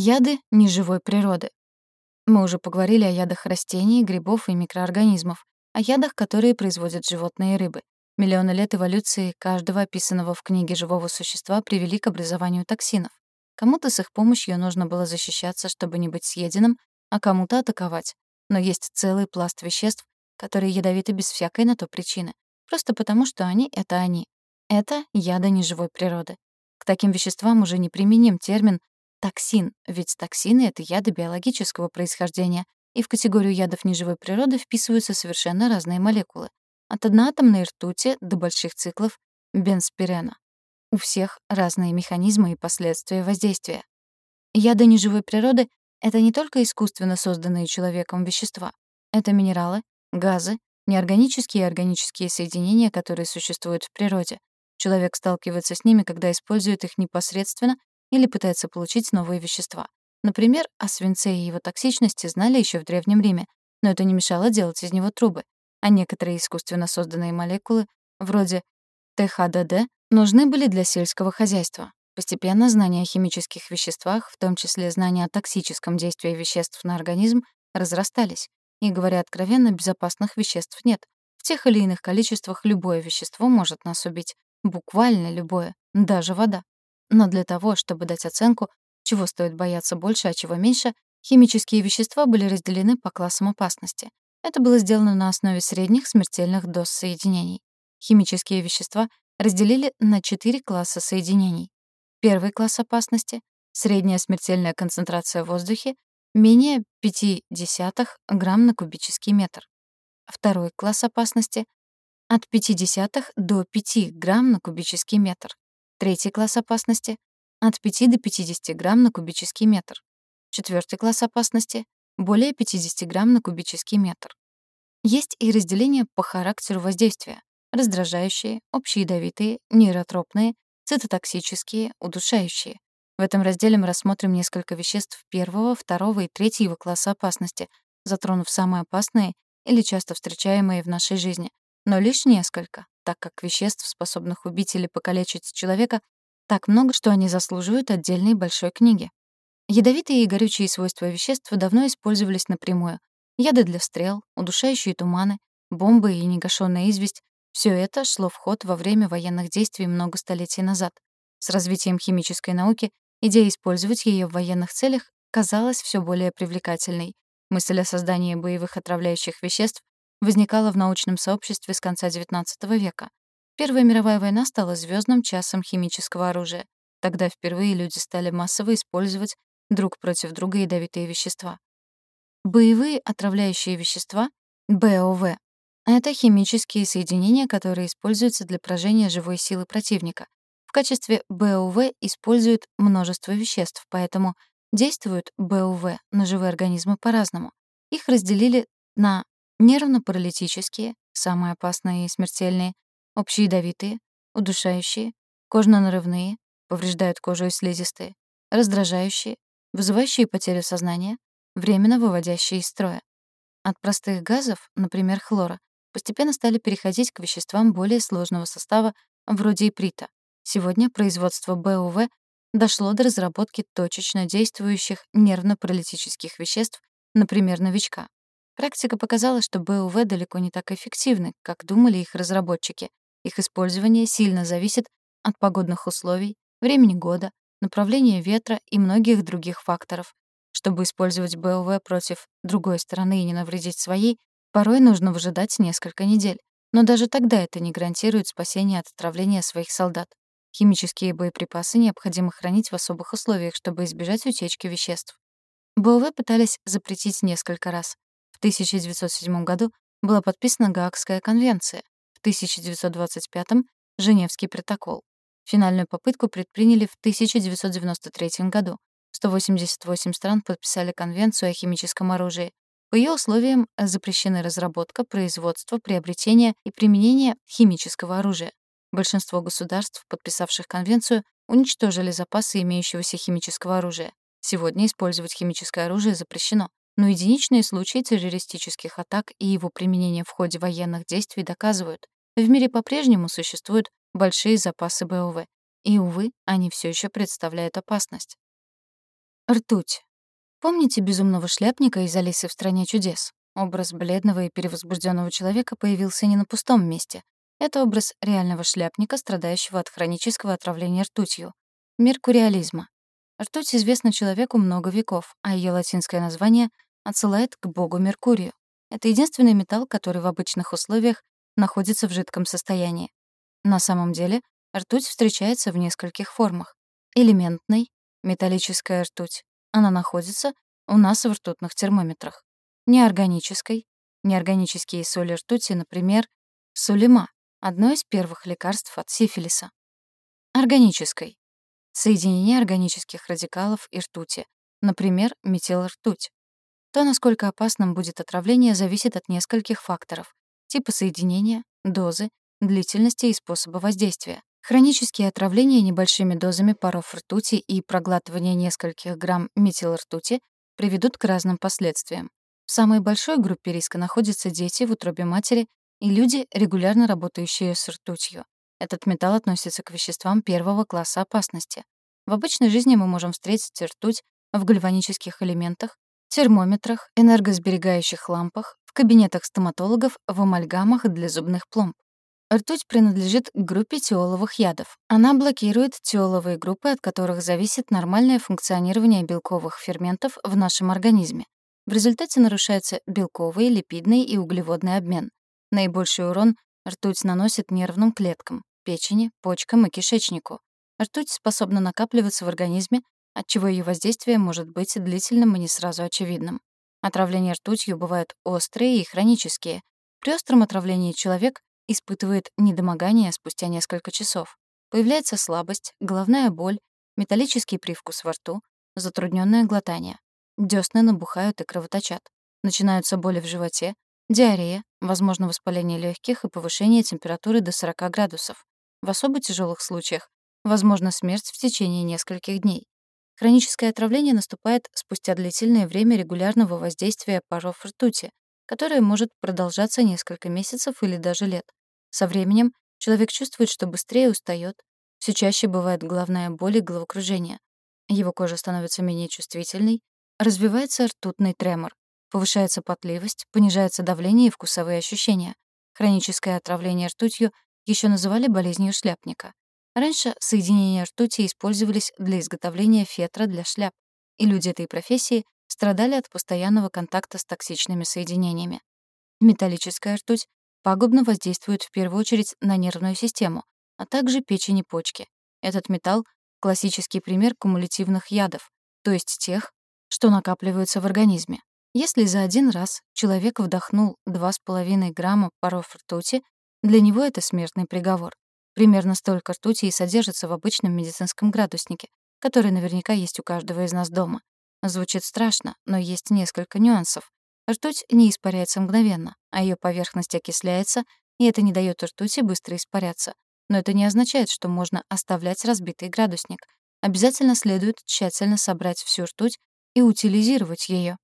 Яды неживой природы. Мы уже поговорили о ядах растений, грибов и микроорганизмов, о ядах, которые производят животные и рыбы. Миллионы лет эволюции каждого описанного в книге живого существа привели к образованию токсинов. Кому-то с их помощью нужно было защищаться, чтобы не быть съеденным, а кому-то атаковать. Но есть целый пласт веществ, которые ядовиты без всякой на то причины. Просто потому, что они — это они. Это яды неживой природы. К таким веществам уже не применим термин Токсин, ведь токсины — это яды биологического происхождения, и в категорию ядов неживой природы вписываются совершенно разные молекулы. От одноатомной ртути до больших циклов бенспирена. У всех разные механизмы и последствия воздействия. Яды неживой природы — это не только искусственно созданные человеком вещества. Это минералы, газы, неорганические и органические соединения, которые существуют в природе. Человек сталкивается с ними, когда использует их непосредственно или пытается получить новые вещества. Например, о свинце и его токсичности знали еще в Древнем Риме, но это не мешало делать из него трубы. А некоторые искусственно созданные молекулы, вроде ТХДД, нужны были для сельского хозяйства. Постепенно знания о химических веществах, в том числе знания о токсическом действии веществ на организм, разрастались. И, говоря откровенно, безопасных веществ нет. В тех или иных количествах любое вещество может нас убить. Буквально любое, даже вода. Но для того, чтобы дать оценку, чего стоит бояться больше, а чего меньше, химические вещества были разделены по классам опасности. Это было сделано на основе средних смертельных доз соединений. Химические вещества разделили на четыре класса соединений. Первый класс опасности — средняя смертельная концентрация в воздухе менее 0,5 грамм на кубический метр. Второй класс опасности — от 0,5 до 5 грамм на кубический метр. Третий класс опасности — от 5 до 50 грамм на кубический метр. Четвертый класс опасности — более 50 грамм на кубический метр. Есть и разделение по характеру воздействия — раздражающие, общеядовитые, нейротропные, цитотоксические, удушающие. В этом разделе мы рассмотрим несколько веществ первого, второго и третьего класса опасности, затронув самые опасные или часто встречаемые в нашей жизни, но лишь несколько, так как веществ, способных убить или покалечить человека, так много, что они заслуживают отдельной большой книги. Ядовитые и горючие свойства веществ давно использовались напрямую. Яды для стрел, удушающие туманы, бомбы и негашенная известь — все это шло в ход во время военных действий много столетий назад. С развитием химической науки идея использовать ее в военных целях казалась все более привлекательной. Мысль о создании боевых отравляющих веществ возникала в научном сообществе с конца XIX века. Первая мировая война стала звездным часом химического оружия. Тогда впервые люди стали массово использовать друг против друга ядовитые вещества. Боевые отравляющие вещества — БОВ — это химические соединения, которые используются для поражения живой силы противника. В качестве БОВ используют множество веществ, поэтому действуют БОВ на живые организмы по-разному. Их разделили на нервно-паралитические, самые опасные и смертельные, общеядовитые, удушающие, кожно-нарывные, повреждают кожу и слизистые, раздражающие, вызывающие потерю сознания, временно выводящие из строя. От простых газов, например, хлора, постепенно стали переходить к веществам более сложного состава, вроде иприта. Сегодня производство БУВ дошло до разработки точечно действующих нервно-паралитических веществ, например, новичка. Практика показала, что БУВ далеко не так эффективны, как думали их разработчики. Их использование сильно зависит от погодных условий, времени года, направления ветра и многих других факторов. Чтобы использовать БУВ против другой стороны и не навредить своей, порой нужно выжидать несколько недель. Но даже тогда это не гарантирует спасение от отравления своих солдат. Химические боеприпасы необходимо хранить в особых условиях, чтобы избежать утечки веществ. БУВ пытались запретить несколько раз. В 1907 году была подписана Гаагская конвенция, в 1925 — Женевский протокол. Финальную попытку предприняли в 1993 году. 188 стран подписали Конвенцию о химическом оружии. По ее условиям запрещены разработка, производство, приобретение и применение химического оружия. Большинство государств, подписавших Конвенцию, уничтожили запасы имеющегося химического оружия. Сегодня использовать химическое оружие запрещено но единичные случаи террористических атак и его применения в ходе военных действий доказывают, в мире по-прежнему существуют большие запасы БОВ, и, увы, они все еще представляют опасность. Ртуть. Помните безумного шляпника из «Алисы в стране чудес»? Образ бледного и перевозбужденного человека появился не на пустом месте. Это образ реального шляпника, страдающего от хронического отравления ртутью. Меркуриализма. Ртуть известна человеку много веков, а ее латинское название отсылает к богу Меркурию. Это единственный металл, который в обычных условиях находится в жидком состоянии. На самом деле ртуть встречается в нескольких формах. Элементной, металлическая ртуть. Она находится у нас в ртутных термометрах. Неорганической. Неорганические соли ртути, например, сулима, одно из первых лекарств от сифилиса. Органической. Соединение органических радикалов и ртути, например, метилртуть. То, насколько опасным будет отравление, зависит от нескольких факторов. Типа соединения, дозы, длительности и способа воздействия. Хронические отравления небольшими дозами паров ртути и проглатывание нескольких грамм метилртути приведут к разным последствиям. В самой большой группе риска находятся дети в утробе матери и люди, регулярно работающие с ртутью. Этот металл относится к веществам первого класса опасности. В обычной жизни мы можем встретить ртуть в гальванических элементах, термометрах, энергосберегающих лампах, в кабинетах стоматологов, в амальгамах для зубных пломб. Ртуть принадлежит к группе тиоловых ядов. Она блокирует тиоловые группы, от которых зависит нормальное функционирование белковых ферментов в нашем организме. В результате нарушается белковый, липидный и углеводный обмен. Наибольший урон ртуть наносит нервным клеткам, печени, почкам и кишечнику. Ртуть способна накапливаться в организме, отчего ее воздействие может быть длительным и не сразу очевидным. Отравления ртутью бывают острые и хронические. При остром отравлении человек испытывает недомогание спустя несколько часов. Появляется слабость, головная боль, металлический привкус во рту, затрудненное глотание. Дёсны набухают и кровоточат. Начинаются боли в животе, диарея, возможно воспаление легких и повышение температуры до 40 градусов. В особо тяжелых случаях возможна смерть в течение нескольких дней. Хроническое отравление наступает спустя длительное время регулярного воздействия паров ртути, которое может продолжаться несколько месяцев или даже лет. Со временем человек чувствует, что быстрее устает, все чаще бывает головная боль и головокружение. Его кожа становится менее чувствительной, развивается ртутный тремор, повышается потливость, понижается давление и вкусовые ощущения. Хроническое отравление ртутью еще называли болезнью шляпника. Раньше соединения ртути использовались для изготовления фетра для шляп, и люди этой профессии страдали от постоянного контакта с токсичными соединениями. Металлическая ртуть пагубно воздействует в первую очередь на нервную систему, а также печень и почки. Этот металл — классический пример кумулятивных ядов, то есть тех, что накапливаются в организме. Если за один раз человек вдохнул 2,5 грамма паров ртути, для него это смертный приговор. Примерно столько ртути и содержится в обычном медицинском градуснике, который наверняка есть у каждого из нас дома. Звучит страшно, но есть несколько нюансов, Ртуть не испаряется мгновенно, а ее поверхность окисляется, и это не дает ртути быстро испаряться. Но это не означает, что можно оставлять разбитый градусник. Обязательно следует тщательно собрать всю ртуть и утилизировать ее.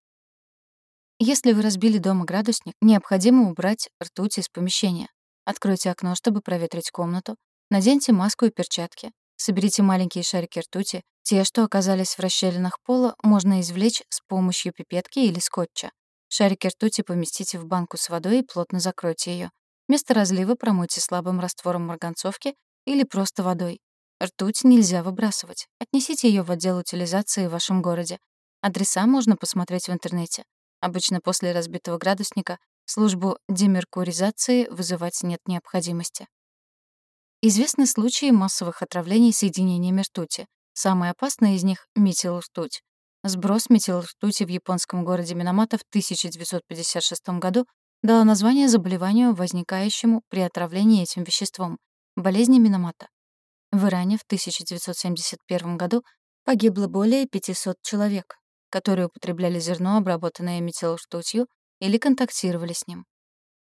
Если вы разбили дома градусник, необходимо убрать ртуть из помещения. Откройте окно, чтобы проветрить комнату, наденьте маску и перчатки, соберите маленькие шарики ртути, те, что оказались в расщелинах пола, можно извлечь с помощью пипетки или скотча. Шарики ртути поместите в банку с водой и плотно закройте ее. Место разлива промойте слабым раствором марганцовки или просто водой. Ртуть нельзя выбрасывать. Отнесите ее в отдел утилизации в вашем городе. Адреса можно посмотреть в интернете. Обычно после разбитого градусника службу демеркуризации вызывать нет необходимости. Известны случаи массовых отравлений соединениями ртути. Самые опасные из них — метилртуть. Сброс метилртути в японском городе Минамата в 1956 году дало название заболеванию, возникающему при отравлении этим веществом — болезни Минамата. В Иране в 1971 году погибло более 500 человек, которые употребляли зерно, обработанное метилртутью, или контактировали с ним.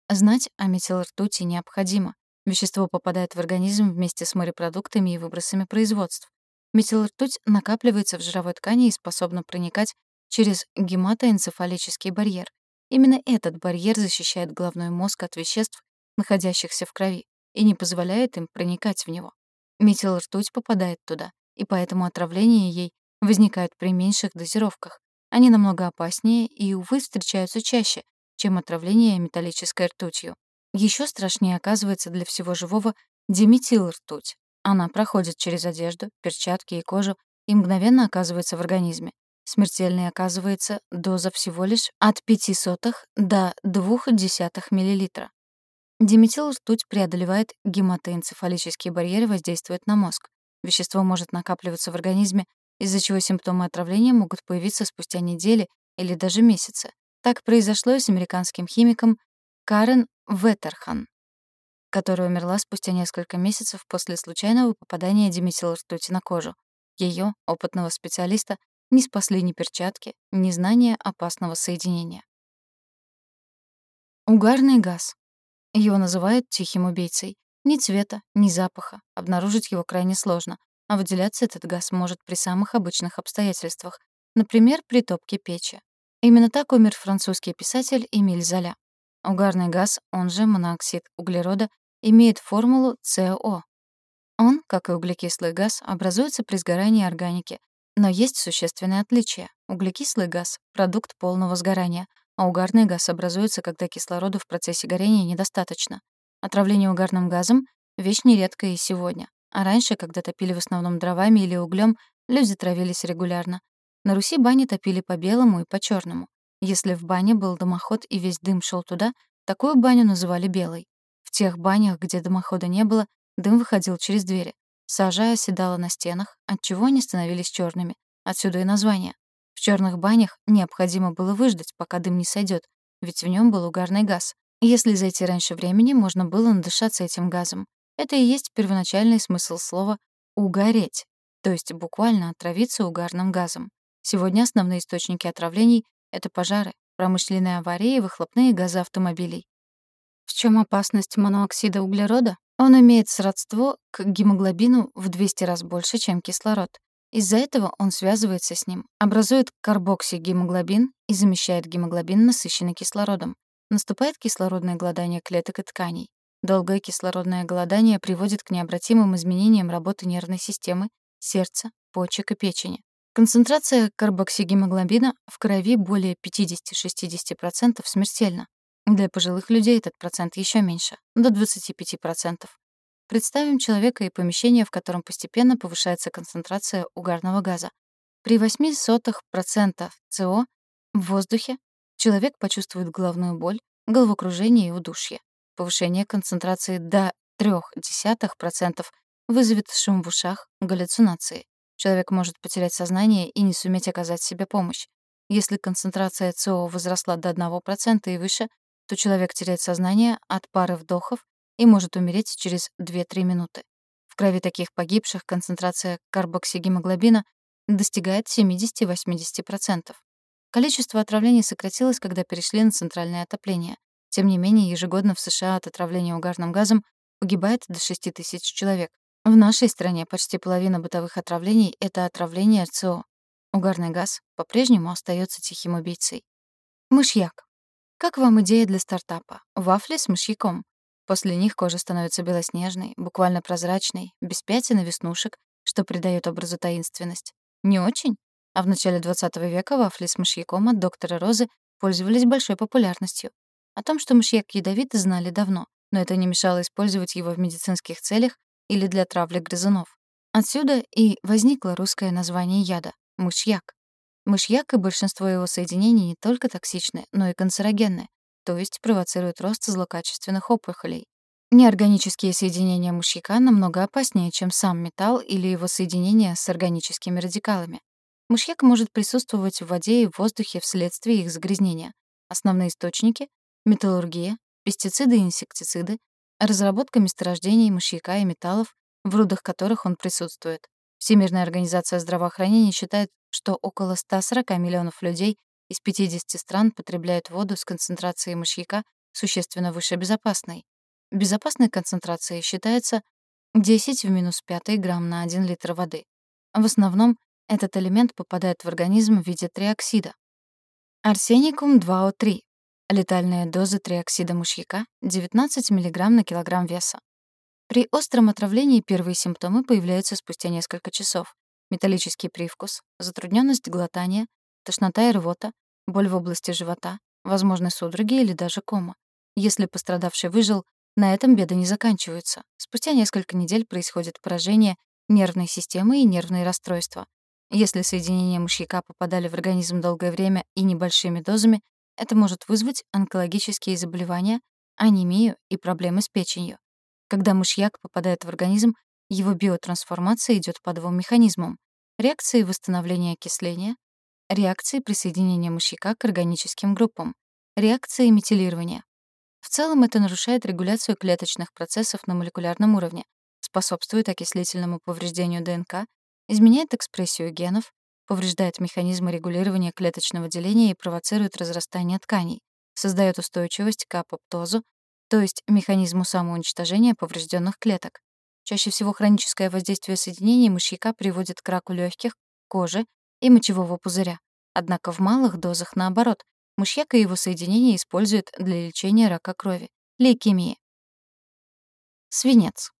Знать о метилртути необходимо. Вещество попадает в организм вместе с морепродуктами и выбросами производств. Метилртуть накапливается в жировой ткани и способна проникать через гематоэнцефалический барьер. Именно этот барьер защищает головной мозг от веществ, находящихся в крови, и не позволяет им проникать в него. Метилртуть попадает туда, и поэтому отравление ей возникают при меньших дозировках. Они намного опаснее и, увы, встречаются чаще, чем отравление металлической ртутью. Еще страшнее оказывается для всего живого диметилртуть. Она проходит через одежду, перчатки и кожу и мгновенно оказывается в организме. Смертельной оказывается доза всего лишь от 0,05 до 0,2 мл. Диметилртуть преодолевает гематоэнцефалические барьеры воздействует на мозг. Вещество может накапливаться в организме, из-за чего симптомы отравления могут появиться спустя недели или даже месяцы. Так произошло с американским химиком Карен Веттерхан, которая умерла спустя несколько месяцев после случайного попадания диметилртути на кожу. Ее, опытного специалиста, не спасли ни перчатки, ни знания опасного соединения. Угарный газ. Его называют тихим убийцей. Ни цвета, ни запаха. Обнаружить его крайне сложно. А выделяться этот газ может при самых обычных обстоятельствах. Например, при топке печи. Именно так умер французский писатель Эмиль Золя. Угарный газ, он же моноксид углерода, имеет формулу СО. Он, как и углекислый газ, образуется при сгорании органики, но есть существенное отличие. Углекислый газ — продукт полного сгорания, а угарный газ образуется, когда кислорода в процессе горения недостаточно. Отравление угарным газом — вещь нередкая и сегодня. А раньше, когда топили в основном дровами или углем, люди травились регулярно. На Руси бани топили по белому и по черному. Если в бане был дымоход и весь дым шел туда, такую баню называли белой. В тех банях, где дымохода не было, дым выходил через двери. Сажа оседала на стенах, отчего они становились черными. Отсюда и название. В черных банях необходимо было выждать, пока дым не сойдет, ведь в нем был угарный газ. Если зайти раньше времени, можно было надышаться этим газом. Это и есть первоначальный смысл слова «угореть», то есть буквально отравиться угарным газом. Сегодня основные источники отравлений — это пожары, промышленные аварии и выхлопные газы автомобилей. В чем опасность моноксида углерода? Он имеет сродство к гемоглобину в 200 раз больше, чем кислород. Из-за этого он связывается с ним, образует карбоксигемоглобин и замещает гемоглобин, насыщенный кислородом. Наступает кислородное голодание клеток и тканей. Долгое кислородное голодание приводит к необратимым изменениям работы нервной системы, сердца, почек и печени. Концентрация карбоксигемоглобина в крови более 50-60% смертельна. Для пожилых людей этот процент еще меньше, до 25%. Представим человека и помещение, в котором постепенно повышается концентрация угарного газа. При 0,08% СО в воздухе человек почувствует головную боль, головокружение и удушье. Повышение концентрации до 0,3% вызовет шум в ушах, галлюцинации. Человек может потерять сознание и не суметь оказать себе помощь. Если концентрация СО возросла до 1% и выше, то человек теряет сознание от пары вдохов и может умереть через 2-3 минуты. В крови таких погибших концентрация карбоксигемоглобина достигает 70-80%. Количество отравлений сократилось, когда перешли на центральное отопление. Тем не менее, ежегодно в США от отравления угарным газом погибает до 6 тысяч человек. В нашей стране почти половина бытовых отравлений — это отравление РЦО. Угарный газ по-прежнему остается тихим убийцей. Мышьяк. Как вам идея для стартапа? Вафли с мышьяком. После них кожа становится белоснежной, буквально прозрачной, без пятен и веснушек, что придает образу таинственность. Не очень? А в начале 20 века вафли с мышьяком от доктора Розы пользовались большой популярностью. О том, что мышьяк ядовит, знали давно, но это не мешало использовать его в медицинских целях или для травли грызунов. Отсюда и возникло русское название яда — мышьяк. Мышьяк и большинство его соединений не только токсичны, но и канцерогенны, то есть провоцируют рост злокачественных опухолей. Неорганические соединения мышьяка намного опаснее, чем сам металл или его соединения с органическими радикалами. Мышьяк может присутствовать в воде и в воздухе вследствие их загрязнения. Основные источники — металлургия, пестициды и инсектициды, разработка месторождений мышьяка и металлов, в рудах которых он присутствует. Всемирная организация здравоохранения считает, что около 140 миллионов людей из 50 стран потребляют воду с концентрацией мышьяка существенно выше безопасной. Безопасной концентрацией считается 10 в минус 5 грамм на 1 литр воды. В основном этот элемент попадает в организм в виде триоксида. Арсеникум 2О3. Летальная доза триоксида мышьяка — 19 мг на килограмм веса. При остром отравлении первые симптомы появляются спустя несколько часов. металлический привкус, затрудненность глотания, тошнота и рвота, боль в области живота, возможны судороги или даже кома. Если пострадавший выжил, на этом беды не заканчиваются. Спустя несколько недель происходит поражение нервной системы и нервные расстройства. Если соединения мышьяка попадали в организм долгое время и небольшими дозами, это может вызвать онкологические заболевания, анемию и проблемы с печенью. Когда мышьяк попадает в организм, его биотрансформация идет по двум механизмам. Реакции восстановления окисления, реакции присоединения мышьяка к органическим группам, реакции метилирования. В целом это нарушает регуляцию клеточных процессов на молекулярном уровне, способствует окислительному повреждению ДНК, изменяет экспрессию генов, повреждает механизмы регулирования клеточного деления и провоцирует разрастание тканей, создает устойчивость к апоптозу, то есть механизму самоуничтожения поврежденных клеток. Чаще всего хроническое воздействие соединений мышьяка приводит к раку легких, кожи и мочевого пузыря. Однако в малых дозах, наоборот, мышьяк и его соединения используют для лечения рака крови, лейкемии. Свинец.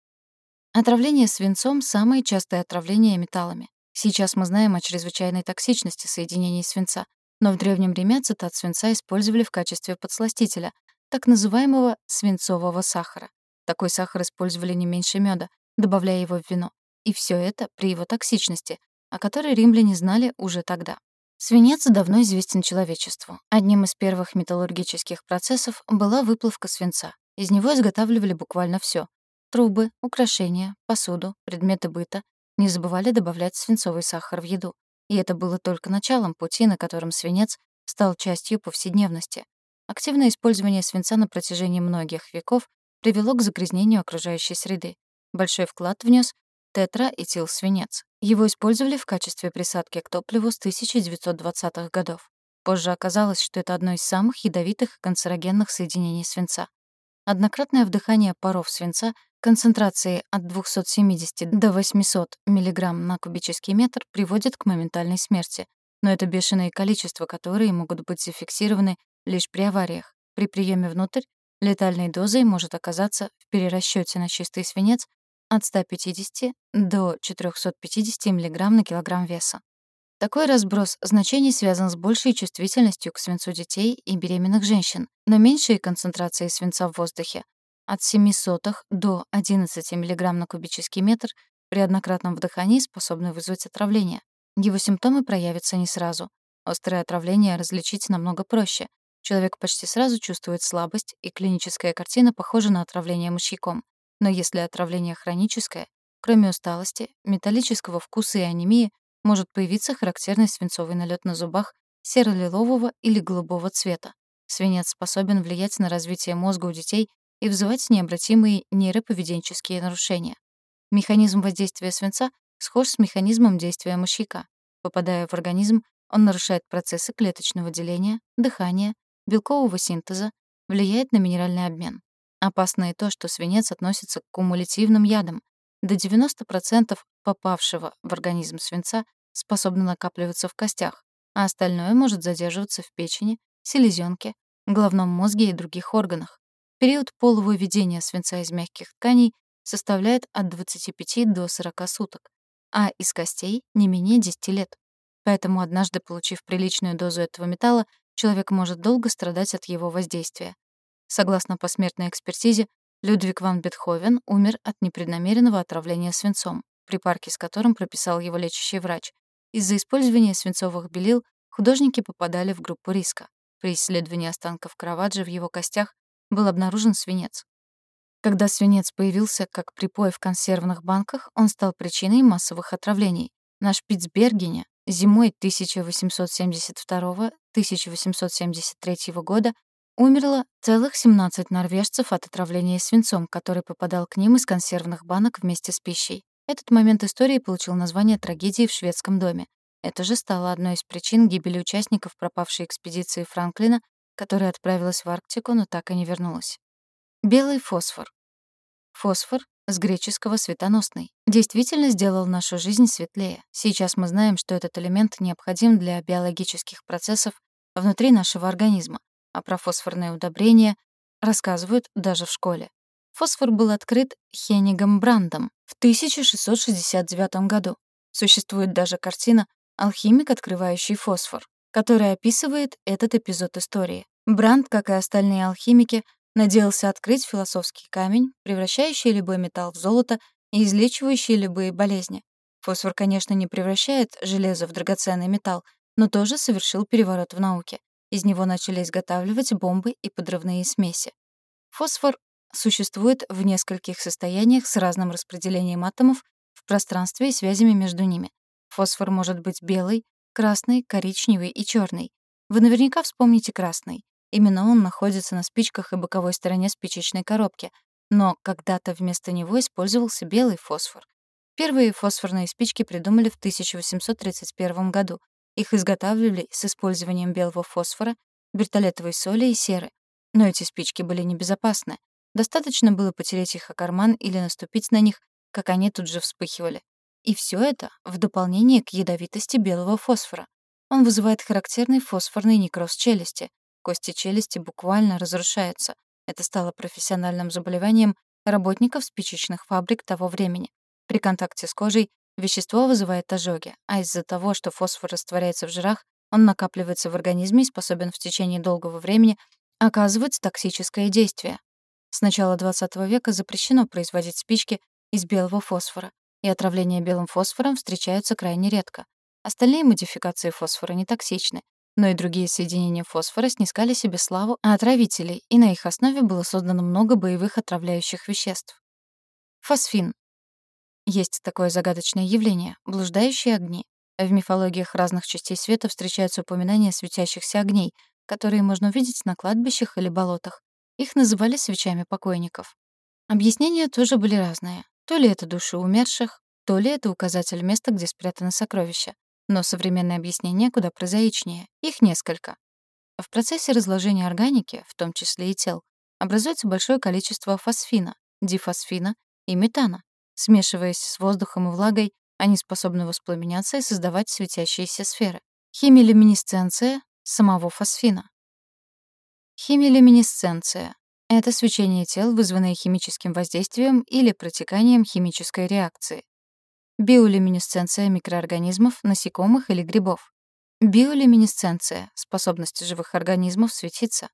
Отравление свинцом — самое частое отравление металлами. Сейчас мы знаем о чрезвычайной токсичности соединений свинца, но в Древнем Риме ацетат свинца использовали в качестве подсластителя, так называемого свинцового сахара. Такой сахар использовали не меньше меда, добавляя его в вино. И все это при его токсичности, о которой римляне знали уже тогда. Свинец давно известен человечеству. Одним из первых металлургических процессов была выплавка свинца. Из него изготавливали буквально все: трубы, украшения, посуду, предметы быта, не забывали добавлять свинцовый сахар в еду. И это было только началом пути, на котором свинец стал частью повседневности. Активное использование свинца на протяжении многих веков привело к загрязнению окружающей среды. Большой вклад внес тетраэтилсвинец. Его использовали в качестве присадки к топливу с 1920-х годов. Позже оказалось, что это одно из самых ядовитых канцерогенных соединений свинца. Однократное вдыхание паров свинца концентрации от 270 до 800 мг на кубический метр приводит к моментальной смерти. Но это бешеное количество, которые могут быть зафиксированы лишь при авариях. При приеме внутрь летальной дозой может оказаться в перерасчете на чистый свинец от 150 до 450 мг на килограмм веса. Такой разброс значений связан с большей чувствительностью к свинцу детей и беременных женщин, но меньшие концентрации свинца в воздухе от 0,07 до 11 мг на кубический метр при однократном вдыхании способны вызвать отравление. Его симптомы проявятся не сразу. Острое отравление различить намного проще. Человек почти сразу чувствует слабость, и клиническая картина похожа на отравление мышьяком. Но если отравление хроническое, кроме усталости, металлического вкуса и анемии, может появиться характерный свинцовый налет на зубах серо-лилового или голубого цвета. Свинец способен влиять на развитие мозга у детей и вызывать необратимые нейроповеденческие нарушения. Механизм воздействия свинца схож с механизмом действия мышьяка. Попадая в организм, он нарушает процессы клеточного деления, дыхания, белкового синтеза, влияет на минеральный обмен. Опасно и то, что свинец относится к кумулятивным ядам. До 90% попавшего в организм свинца способно накапливаться в костях, а остальное может задерживаться в печени, селезенке, головном мозге и других органах. Период полувыведения свинца из мягких тканей составляет от 25 до 40 суток, а из костей — не менее 10 лет. Поэтому однажды, получив приличную дозу этого металла, человек может долго страдать от его воздействия. Согласно посмертной экспертизе, Людвиг ван Бетховен умер от непреднамеренного отравления свинцом, припарки с которым прописал его лечащий врач. Из-за использования свинцовых белил художники попадали в группу риска. При исследовании останков Караваджо в его костях был обнаружен свинец. Когда свинец появился как припой в консервных банках, он стал причиной массовых отравлений. На Шпицбергене зимой 1872-1873 года Умерло целых 17 норвежцев от отравления свинцом, который попадал к ним из консервных банок вместе с пищей. Этот момент истории получил название трагедии в шведском доме. Это же стало одной из причин гибели участников пропавшей экспедиции Франклина, которая отправилась в Арктику, но так и не вернулась. Белый фосфор. Фосфор с греческого «светоносный» действительно сделал нашу жизнь светлее. Сейчас мы знаем, что этот элемент необходим для биологических процессов внутри нашего организма а про фосфорное удобрение рассказывают даже в школе. Фосфор был открыт Хеннигом Брандом в 1669 году. Существует даже картина «Алхимик, открывающий фосфор», которая описывает этот эпизод истории. Бранд, как и остальные алхимики, надеялся открыть философский камень, превращающий любой металл в золото и излечивающий любые болезни. Фосфор, конечно, не превращает железо в драгоценный металл, но тоже совершил переворот в науке. Из него начали изготавливать бомбы и подрывные смеси. Фосфор существует в нескольких состояниях с разным распределением атомов в пространстве и связями между ними. Фосфор может быть белый, красный, коричневый и черный. Вы наверняка вспомните красный. Именно он находится на спичках и боковой стороне спичечной коробки, но когда-то вместо него использовался белый фосфор. Первые фосфорные спички придумали в 1831 году. Их изготавливали с использованием белого фосфора, бертолетовой соли и серы. Но эти спички были небезопасны. Достаточно было потереть их о карман или наступить на них, как они тут же вспыхивали. И все это в дополнение к ядовитости белого фосфора. Он вызывает характерный фосфорный некроз челюсти. Кости челюсти буквально разрушаются. Это стало профессиональным заболеванием работников спичечных фабрик того времени. При контакте с кожей вещество вызывает ожоги, а из-за того, что фосфор растворяется в жирах, он накапливается в организме и способен в течение долгого времени оказывать токсическое действие. С начала XX века запрещено производить спички из белого фосфора, и отравления белым фосфором встречаются крайне редко. Остальные модификации фосфора не токсичны, но и другие соединения фосфора снискали себе славу отравителей, и на их основе было создано много боевых отравляющих веществ. Фосфин. Есть такое загадочное явление — блуждающие огни. В мифологиях разных частей света встречаются упоминания светящихся огней, которые можно увидеть на кладбищах или болотах. Их называли свечами покойников. Объяснения тоже были разные. То ли это души умерших, то ли это указатель места, где спрятаны сокровища. Но современное объяснение куда прозаичнее. Их несколько. В процессе разложения органики, в том числе и тел, образуется большое количество фосфина, дифосфина и метана. Смешиваясь с воздухом и влагой, они способны воспламеняться и создавать светящиеся сферы. Химилюминесценция самого фосфина. Химилюминесценция это свечение тел, вызванное химическим воздействием или протеканием химической реакции. Биолюминесценция микроорганизмов, насекомых или грибов. Биолюминесценция — способность живых организмов светиться.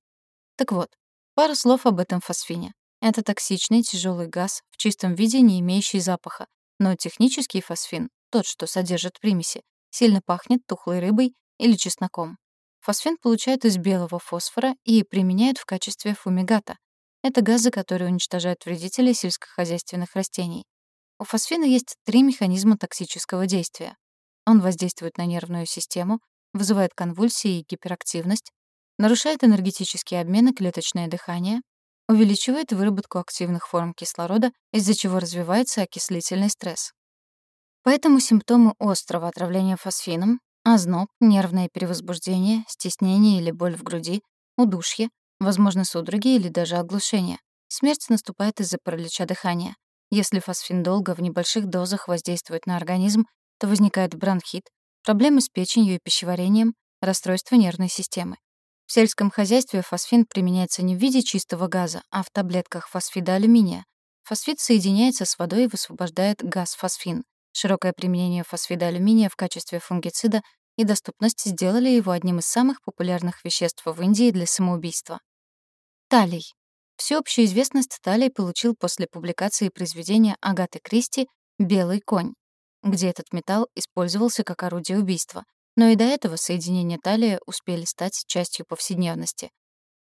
Так вот, пару слов об этом фосфине. Это токсичный тяжелый газ, в чистом виде не имеющий запаха, но технический фосфин, тот, что содержит примеси, сильно пахнет тухлой рыбой или чесноком. Фосфин получают из белого фосфора и применяют в качестве фумигата, это газы, которые уничтожают вредителей сельскохозяйственных растений. У фосфина есть три механизма токсического действия. Он воздействует на нервную систему, вызывает конвульсии и гиперактивность, нарушает энергетический обмен и клеточное дыхание, увеличивает выработку активных форм кислорода, из-за чего развивается окислительный стресс. Поэтому симптомы острого отравления фосфином — озноб, нервное перевозбуждение, стеснение или боль в груди, удушье, Возможно, судороги или даже оглушение. Смерть наступает из-за паралича дыхания. Если фосфин долго в небольших дозах воздействует на организм, то возникает бронхит, проблемы с печенью и пищеварением, расстройство нервной системы. В сельском хозяйстве фосфин применяется не в виде чистого газа, а в таблетках фосфида алюминия. Фосфид соединяется с водой и высвобождает газ фосфин. Широкое применение фосфида алюминия в качестве фунгицида и доступность сделали его одним из самых популярных веществ в Индии для самоубийства. Талий. Всеобщую известность Талий получил после публикации произведения Агаты Кристи «Белый конь», где этот металл использовался как орудие убийства, но и до этого соединения талия успели стать частью повседневности.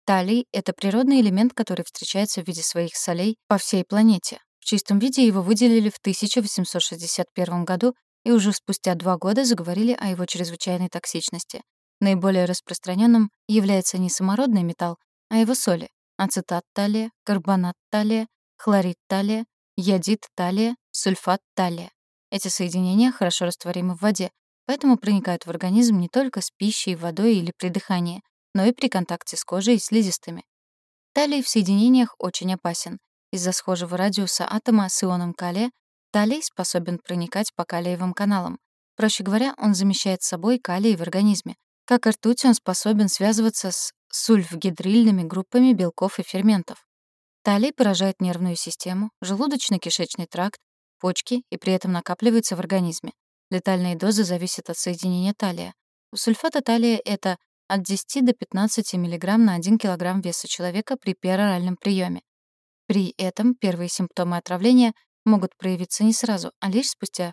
Талий — это природный элемент, который встречается в виде своих солей по всей планете. В чистом виде его выделили в 1861 году и уже спустя два года заговорили о его чрезвычайной токсичности. Наиболее распространенным является не самородный металл, а его соли — ацетат талия, карбонат талия, хлорид талия, ядит талия, сульфат талия. Эти соединения хорошо растворимы в воде, поэтому проникают в организм не только с пищей, водой или при дыхании, но и при контакте с кожей и слизистыми. Талий в соединениях очень опасен. Из-за схожего радиуса атома с ионом калия Талий способен проникать по калиевым каналам. Проще говоря, он замещает собой калий в организме. Как ртуть, он способен связываться с сульфгидрильными группами белков и ферментов. Талий поражает нервную систему, желудочно-кишечный тракт, почки и при этом накапливается в организме. Летальные дозы зависят от соединения талия. У сульфата талия это от 10 до 15 мг на 1 кг веса человека при пероральном приеме. При этом первые симптомы отравления могут проявиться не сразу, а лишь спустя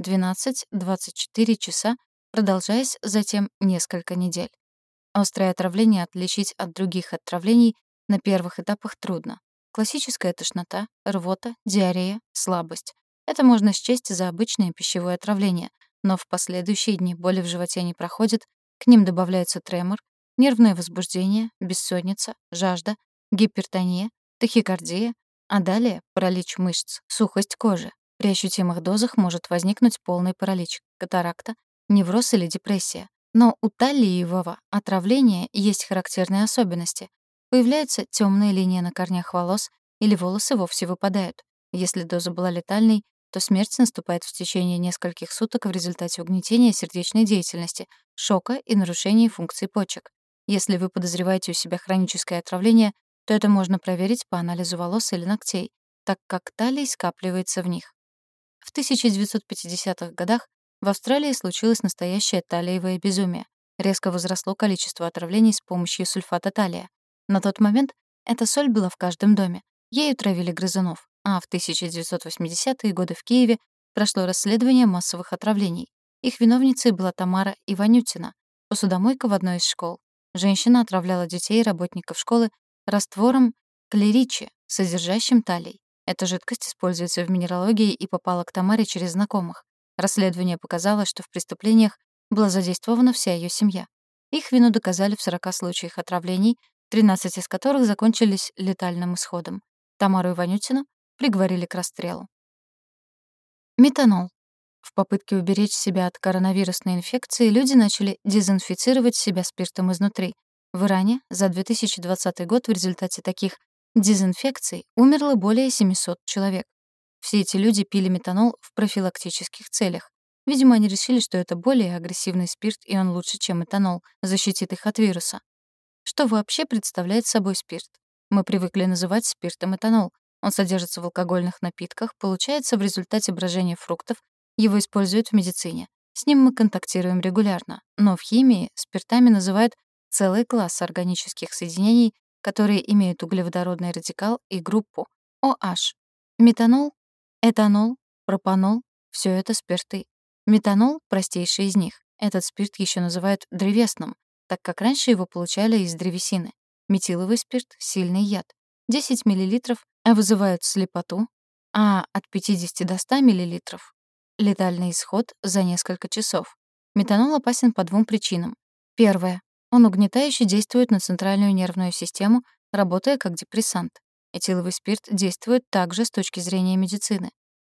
12-24 часа, продолжаясь затем несколько недель. Острое отравление отличить от других отравлений на первых этапах трудно. Классическая тошнота, рвота, диарея, слабость. Это можно счесть за обычное пищевое отравление, но в последующие дни боли в животе не проходят, к ним добавляются тремор, нервное возбуждение, бессонница, жажда, гипертония, тахикардия, а далее паралич мышц, сухость кожи. При ощутимых дозах может возникнуть полный паралич, катаракта, невроз или депрессия. Но у талиевого отравления есть характерные особенности. Появляются темные линии на корнях волос или волосы вовсе выпадают. Если доза была летальной, то смерть наступает в течение нескольких суток в результате угнетения сердечной деятельности, шока и нарушения функций почек. Если вы подозреваете у себя хроническое отравление, то это можно проверить по анализу волос или ногтей, так как талий скапливается в них. В 1950-х годах в Австралии случилось настоящее талиевое безумие. Резко возросло количество отравлений с помощью сульфата талия. На тот момент эта соль была в каждом доме. Ею травили грызунов а в 1980-е годы в Киеве прошло расследование массовых отравлений. Их виновницей была Тамара Иванютина, посудомойка в одной из школ. Женщина отравляла детей и работников школы раствором клеричи, содержащим талий. Эта жидкость используется в минералогии и попала к Тамаре через знакомых. Расследование показало, что в преступлениях была задействована вся ее семья. Их вину доказали в 40 случаях отравлений, 13 из которых закончились летальным исходом. Тамару Иванютину приговорили к расстрелу. Метанол. В попытке уберечь себя от коронавирусной инфекции люди начали дезинфицировать себя спиртом изнутри. В Иране за 2020 год в результате таких дезинфекций умерло более 700 человек. Все эти люди пили метанол в профилактических целях. Видимо, они решили, что это более агрессивный спирт, и он лучше, чем этанол, защитит их от вируса. Что вообще представляет собой спирт? Мы привыкли называть спиртом этанол, он содержится в алкогольных напитках, получается в результате брожения фруктов, его используют в медицине. С ним мы контактируем регулярно, но в химии спиртами называют целый класс органических соединений, которые имеют углеводородный радикал и группу OH. Метанол, этанол, пропанол — все это спирты. Метанол — простейший из них. Этот спирт еще называют древесным, так как раньше его получали из древесины. Метиловый спирт — сильный яд. 10 мл вызывают слепоту, а от 50 до 100 мл — летальный исход за несколько часов. Метанол опасен по двум причинам. Первое. Он угнетающе действует на центральную нервную систему, работая как депрессант. Этиловый спирт действует также с точки зрения медицины.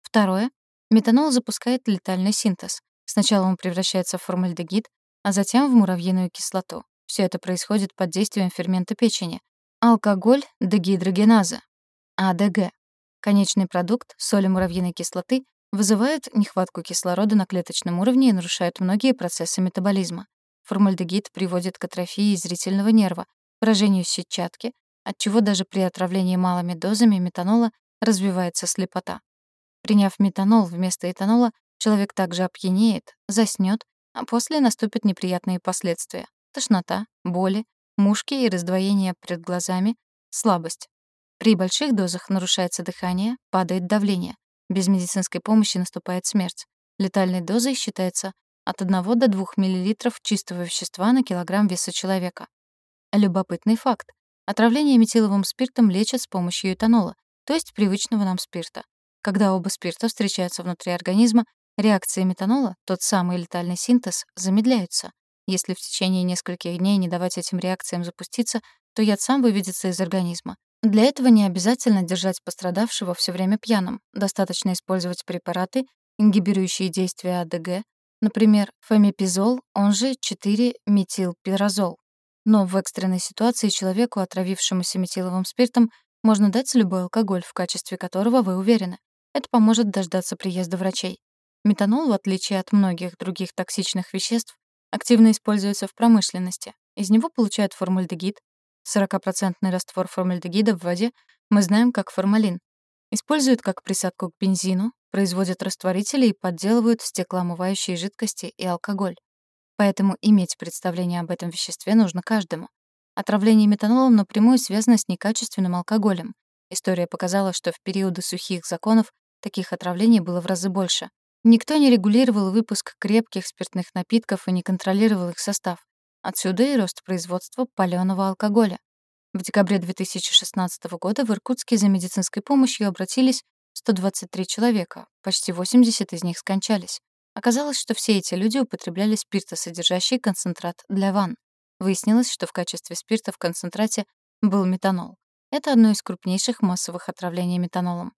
Второе. Метанол запускает летальный синтез. Сначала он превращается в формальдегид, а затем в муравьиную кислоту. Все это происходит под действием фермента печени. Алкоголь дегидрогеназа, АДГ. Конечный продукт, соли муравьиной кислоты, вызывают нехватку кислорода на клеточном уровне и нарушают многие процессы метаболизма. Формальдегид приводит к атрофии зрительного нерва, поражению сетчатки, отчего даже при отравлении малыми дозами метанола развивается слепота. Приняв метанол вместо этанола, человек также опьянеет, заснёт, а после наступят неприятные последствия — тошнота, боли, мушки и раздвоение перед глазами, слабость. При больших дозах нарушается дыхание, падает давление. Без медицинской помощи наступает смерть. Летальной дозой считается от 1 до 2 мл чистого вещества на килограмм веса человека. Любопытный факт. Отравление метиловым спиртом лечат с помощью этанола, то есть привычного нам спирта. Когда оба спирта встречаются внутри организма, реакции метанола, тот самый летальный синтез, замедляются. Если в течение нескольких дней не давать этим реакциям запуститься, то яд сам выведется из организма. Для этого не обязательно держать пострадавшего все время пьяным. Достаточно использовать препараты, ингибирующие действие АДГ, например, фомепизол, он же 4-метилпирозол. Но в экстренной ситуации человеку, отравившемуся метиловым спиртом, можно дать любой алкоголь, в качестве которого вы уверены. Это поможет дождаться приезда врачей. Метанол, в отличие от многих других токсичных веществ, активно используется в промышленности. Из него получают формальдегид, 40% раствор формальдегида в воде мы знаем как формалин. Используют как присадку к бензину, производят растворители и подделывают стеклоомывающие жидкости и алкоголь. Поэтому иметь представление об этом веществе нужно каждому. Отравление метанолом напрямую связано с некачественным алкоголем. История показала, что в периоды сухих законов таких отравлений было в разы больше. Никто не регулировал выпуск крепких спиртных напитков и не контролировал их состав. Отсюда и рост производства палёного алкоголя. В декабре 2016 года в Иркутске за медицинской помощью обратились 123 человека, почти 80 из них скончались. Оказалось, что все эти люди употребляли спиртосодержащий концентрат для ванн. Выяснилось, что в качестве спирта в концентрате был метанол. Это одно из крупнейших массовых отравлений метанолом.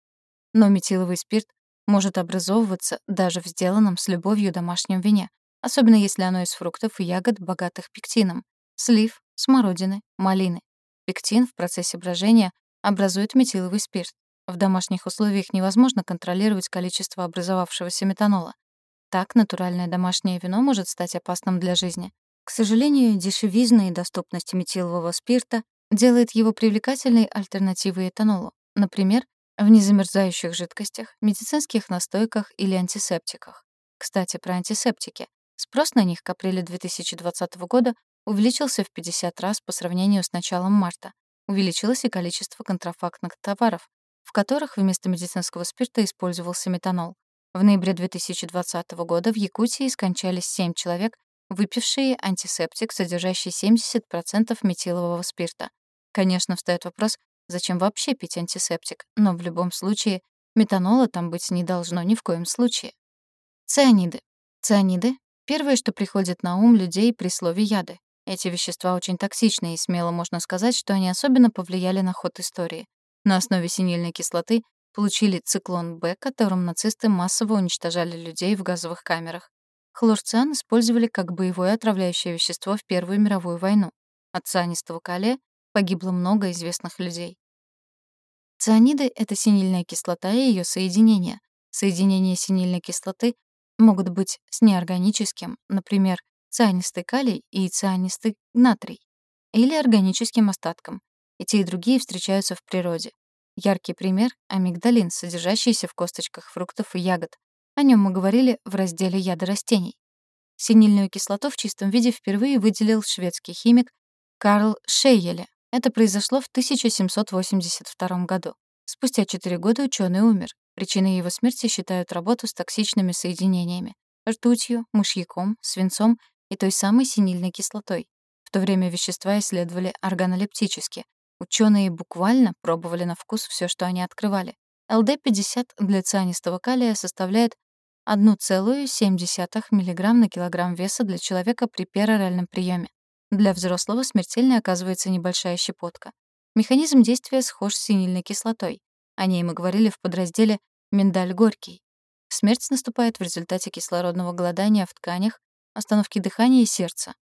Но метиловый спирт может образовываться даже в сделанном с любовью домашнем вине, особенно если оно из фруктов и ягод, богатых пектином, слив, смородины, малины. Пектин в процессе брожения образует метиловый спирт. В домашних условиях невозможно контролировать количество образовавшегося метанола. Так натуральное домашнее вино может стать опасным для жизни. К сожалению, дешевизна и доступность метилового спирта делает его привлекательной альтернативой этанолу, например, в незамерзающих жидкостях, медицинских настойках или антисептиках. Кстати, про антисептики. Спрос на них к апрелю 2020 года увеличился в 50 раз по сравнению с началом марта. Увеличилось и количество контрафактных товаров, в которых вместо медицинского спирта использовался метанол. В ноябре 2020 года в Якутии скончались 7 человек, выпившие антисептик, содержащий 70% метилового спирта. Конечно, встает вопрос, зачем вообще пить антисептик, но в любом случае метанола там быть не должно ни в коем случае. Цианиды. Цианиды — первое, что приходит на ум людей при слове «яды». Эти вещества очень токсичны, и смело можно сказать, что они особенно повлияли на ход истории. На основе синильной кислоты получили циклон Б, которым нацисты массово уничтожали людей в газовых камерах. Хлорциан использовали как боевое отравляющее вещество в Первую мировую войну. От цианистого калия погибло много известных людей. Цианиды — это синильная кислота и ее соединения. Соединения синильной кислоты могут быть с неорганическим, например, цианистый калий и цианистый натрий, или органическим остатком. И те, и другие встречаются в природе. Яркий пример — амигдалин, содержащийся в косточках фруктов и ягод. О нем мы говорили в разделе «Яды растений». Синильную кислоту в чистом виде впервые выделил шведский химик Карл Шейеле. Это произошло в 1782 году. Спустя 4 года ученый умер. Причиной его смерти считают работу с токсичными соединениями — ртутью, мышьяком, свинцом и той самой синильной кислотой. В то время вещества исследовали органолептически. Ученые буквально пробовали на вкус все, что они открывали. ЛД-50 для цианистого калия составляет 1,7 мг на килограмм веса для человека при пероральном приеме. Для взрослого смертельной оказывается небольшая щепотка. Механизм действия схож с синильной кислотой. О ней мы говорили в подразделе «Миндаль горький». Смерть наступает в результате кислородного голодания в тканях, остановки дыхания и сердца.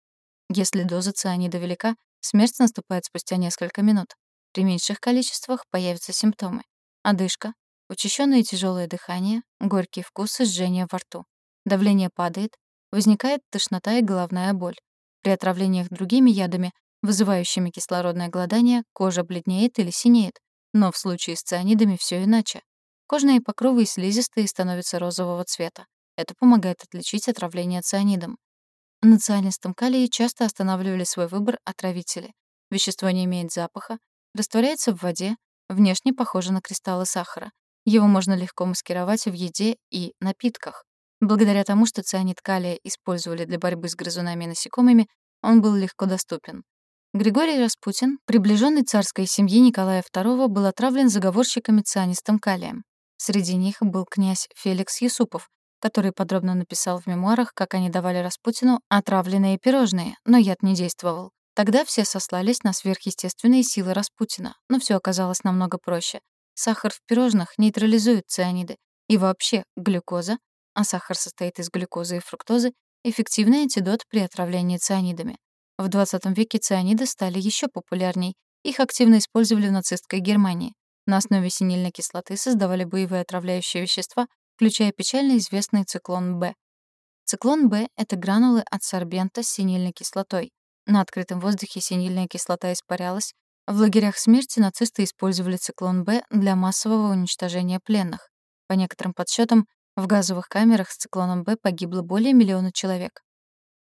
Если доза цианида велика, смерть наступает спустя несколько минут. При меньших количествах появятся симптомы. Одышка, учащенное тяжелое дыхание, горький вкус и жжение во рту. Давление падает, возникает тошнота и головная боль. При отравлениях другими ядами, вызывающими кислородное голодание, кожа бледнеет или синеет. Но в случае с цианидами все иначе. Кожные покровы и слизистые становятся розового цвета. Это помогает отличить отравление цианидом. На цианистом калии часто останавливали свой выбор отравители. Вещество не имеет запаха, растворяется в воде, внешне похоже на кристаллы сахара. Его можно легко маскировать в еде и напитках. Благодаря тому, что цианид калия использовали для борьбы с грызунами и насекомыми, он был легко доступен. Григорий Распутин, приближенный царской семьи Николая II, был отравлен заговорщиками цианистым калием. Среди них был князь Феликс Юсупов, который подробно написал в мемуарах, как они давали Распутину отравленные пирожные, но яд не действовал. Тогда все сослались на сверхъестественные силы Распутина, но все оказалось намного проще. Сахар в пирожных нейтрализует цианиды. И вообще, глюкоза, а сахар состоит из глюкозы и фруктозы, эффективный антидот при отравлении цианидами. В 20 веке цианиды стали еще популярней. Их активно использовали в нацистской Германии. На основе синильной кислоты создавали боевые отравляющие вещества, включая печально известный циклон Б. Циклон Б — это гранулы от сорбента с синильной кислотой. На открытом воздухе синильная кислота испарялась. В лагерях смерти нацисты использовали циклон Б для массового уничтожения пленных. По некоторым подсчетам, в газовых камерах с циклоном Б погибло более миллиона человек.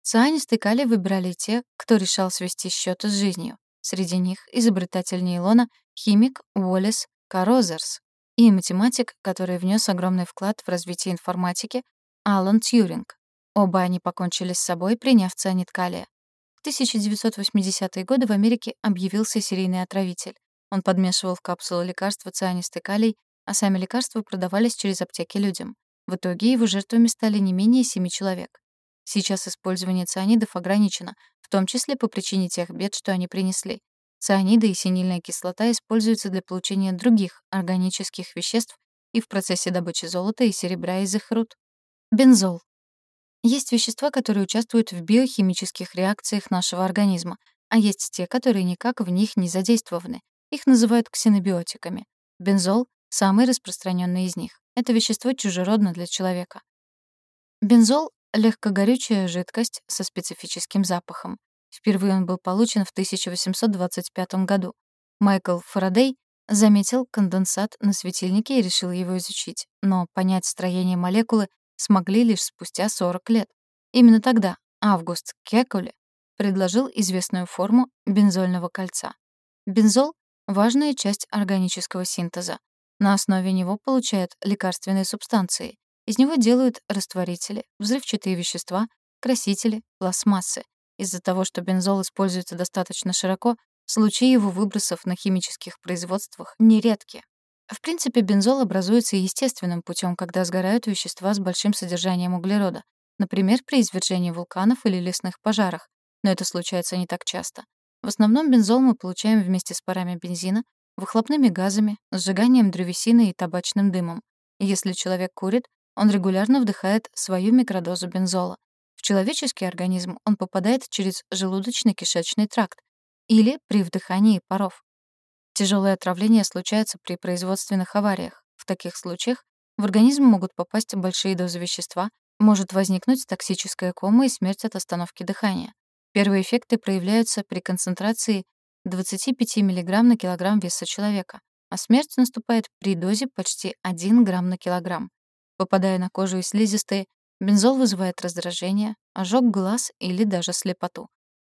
Цианистый калий выбирали те, кто решал свести счеты с жизнью. Среди них изобретатель нейлона, химик Уоллес Карозерс и математик, который внес огромный вклад в развитие информатики, Алан Тьюринг. Оба они покончили с собой, приняв цианид калия. В 1980-е годы в Америке объявился серийный отравитель. Он подмешивал в капсулу лекарства цианистый калий, а сами лекарства продавались через аптеки людям. В итоге его жертвами стали не менее семи человек. Сейчас использование цианидов ограничено, в том числе по причине тех бед, что они принесли. Цианиды и синильная кислота используются для получения других органических веществ и в процессе добычи золота и серебра из их руд. Бензол. Есть вещества, которые участвуют в биохимических реакциях нашего организма, а есть те, которые никак в них не задействованы. Их называют ксенобиотиками. Бензол — самый распространенный из них. Это вещество чужеродно для человека. Бензол — легкогорючая жидкость со специфическим запахом. Впервые он был получен в 1825 году. Майкл Фарадей заметил конденсат на светильнике и решил его изучить, но понять строение молекулы смогли лишь спустя 40 лет. Именно тогда Август Кекуле предложил известную форму бензольного кольца. Бензол — важная часть органического синтеза. На основе него получают лекарственные субстанции. Из него делают растворители, взрывчатые вещества, красители, пластмассы. Из-за того, что бензол используется достаточно широко, случаи его выбросов на химических производствах нередки. В принципе, бензол образуется естественным путем, когда сгорают вещества с большим содержанием углерода, например, при извержении вулканов или лесных пожарах, но это случается не так часто. В основном бензол мы получаем вместе с парами бензина, выхлопными газами, сжиганием древесины и табачным дымом. Если человек курит, он регулярно вдыхает свою микродозу бензола. В человеческий организм он попадает через желудочно-кишечный тракт или при вдыхании паров. Тяжелое отравление случается при производственных авариях. В таких случаях в организм могут попасть большие дозы вещества, может возникнуть токсическая кома и смерть от остановки дыхания. Первые эффекты проявляются при концентрации 25 мг на килограмм веса человека, а смерть наступает при дозе почти 1 грамм на килограмм. Попадая на кожу и слизистые, бензол вызывает раздражение, ожог глаз или даже слепоту.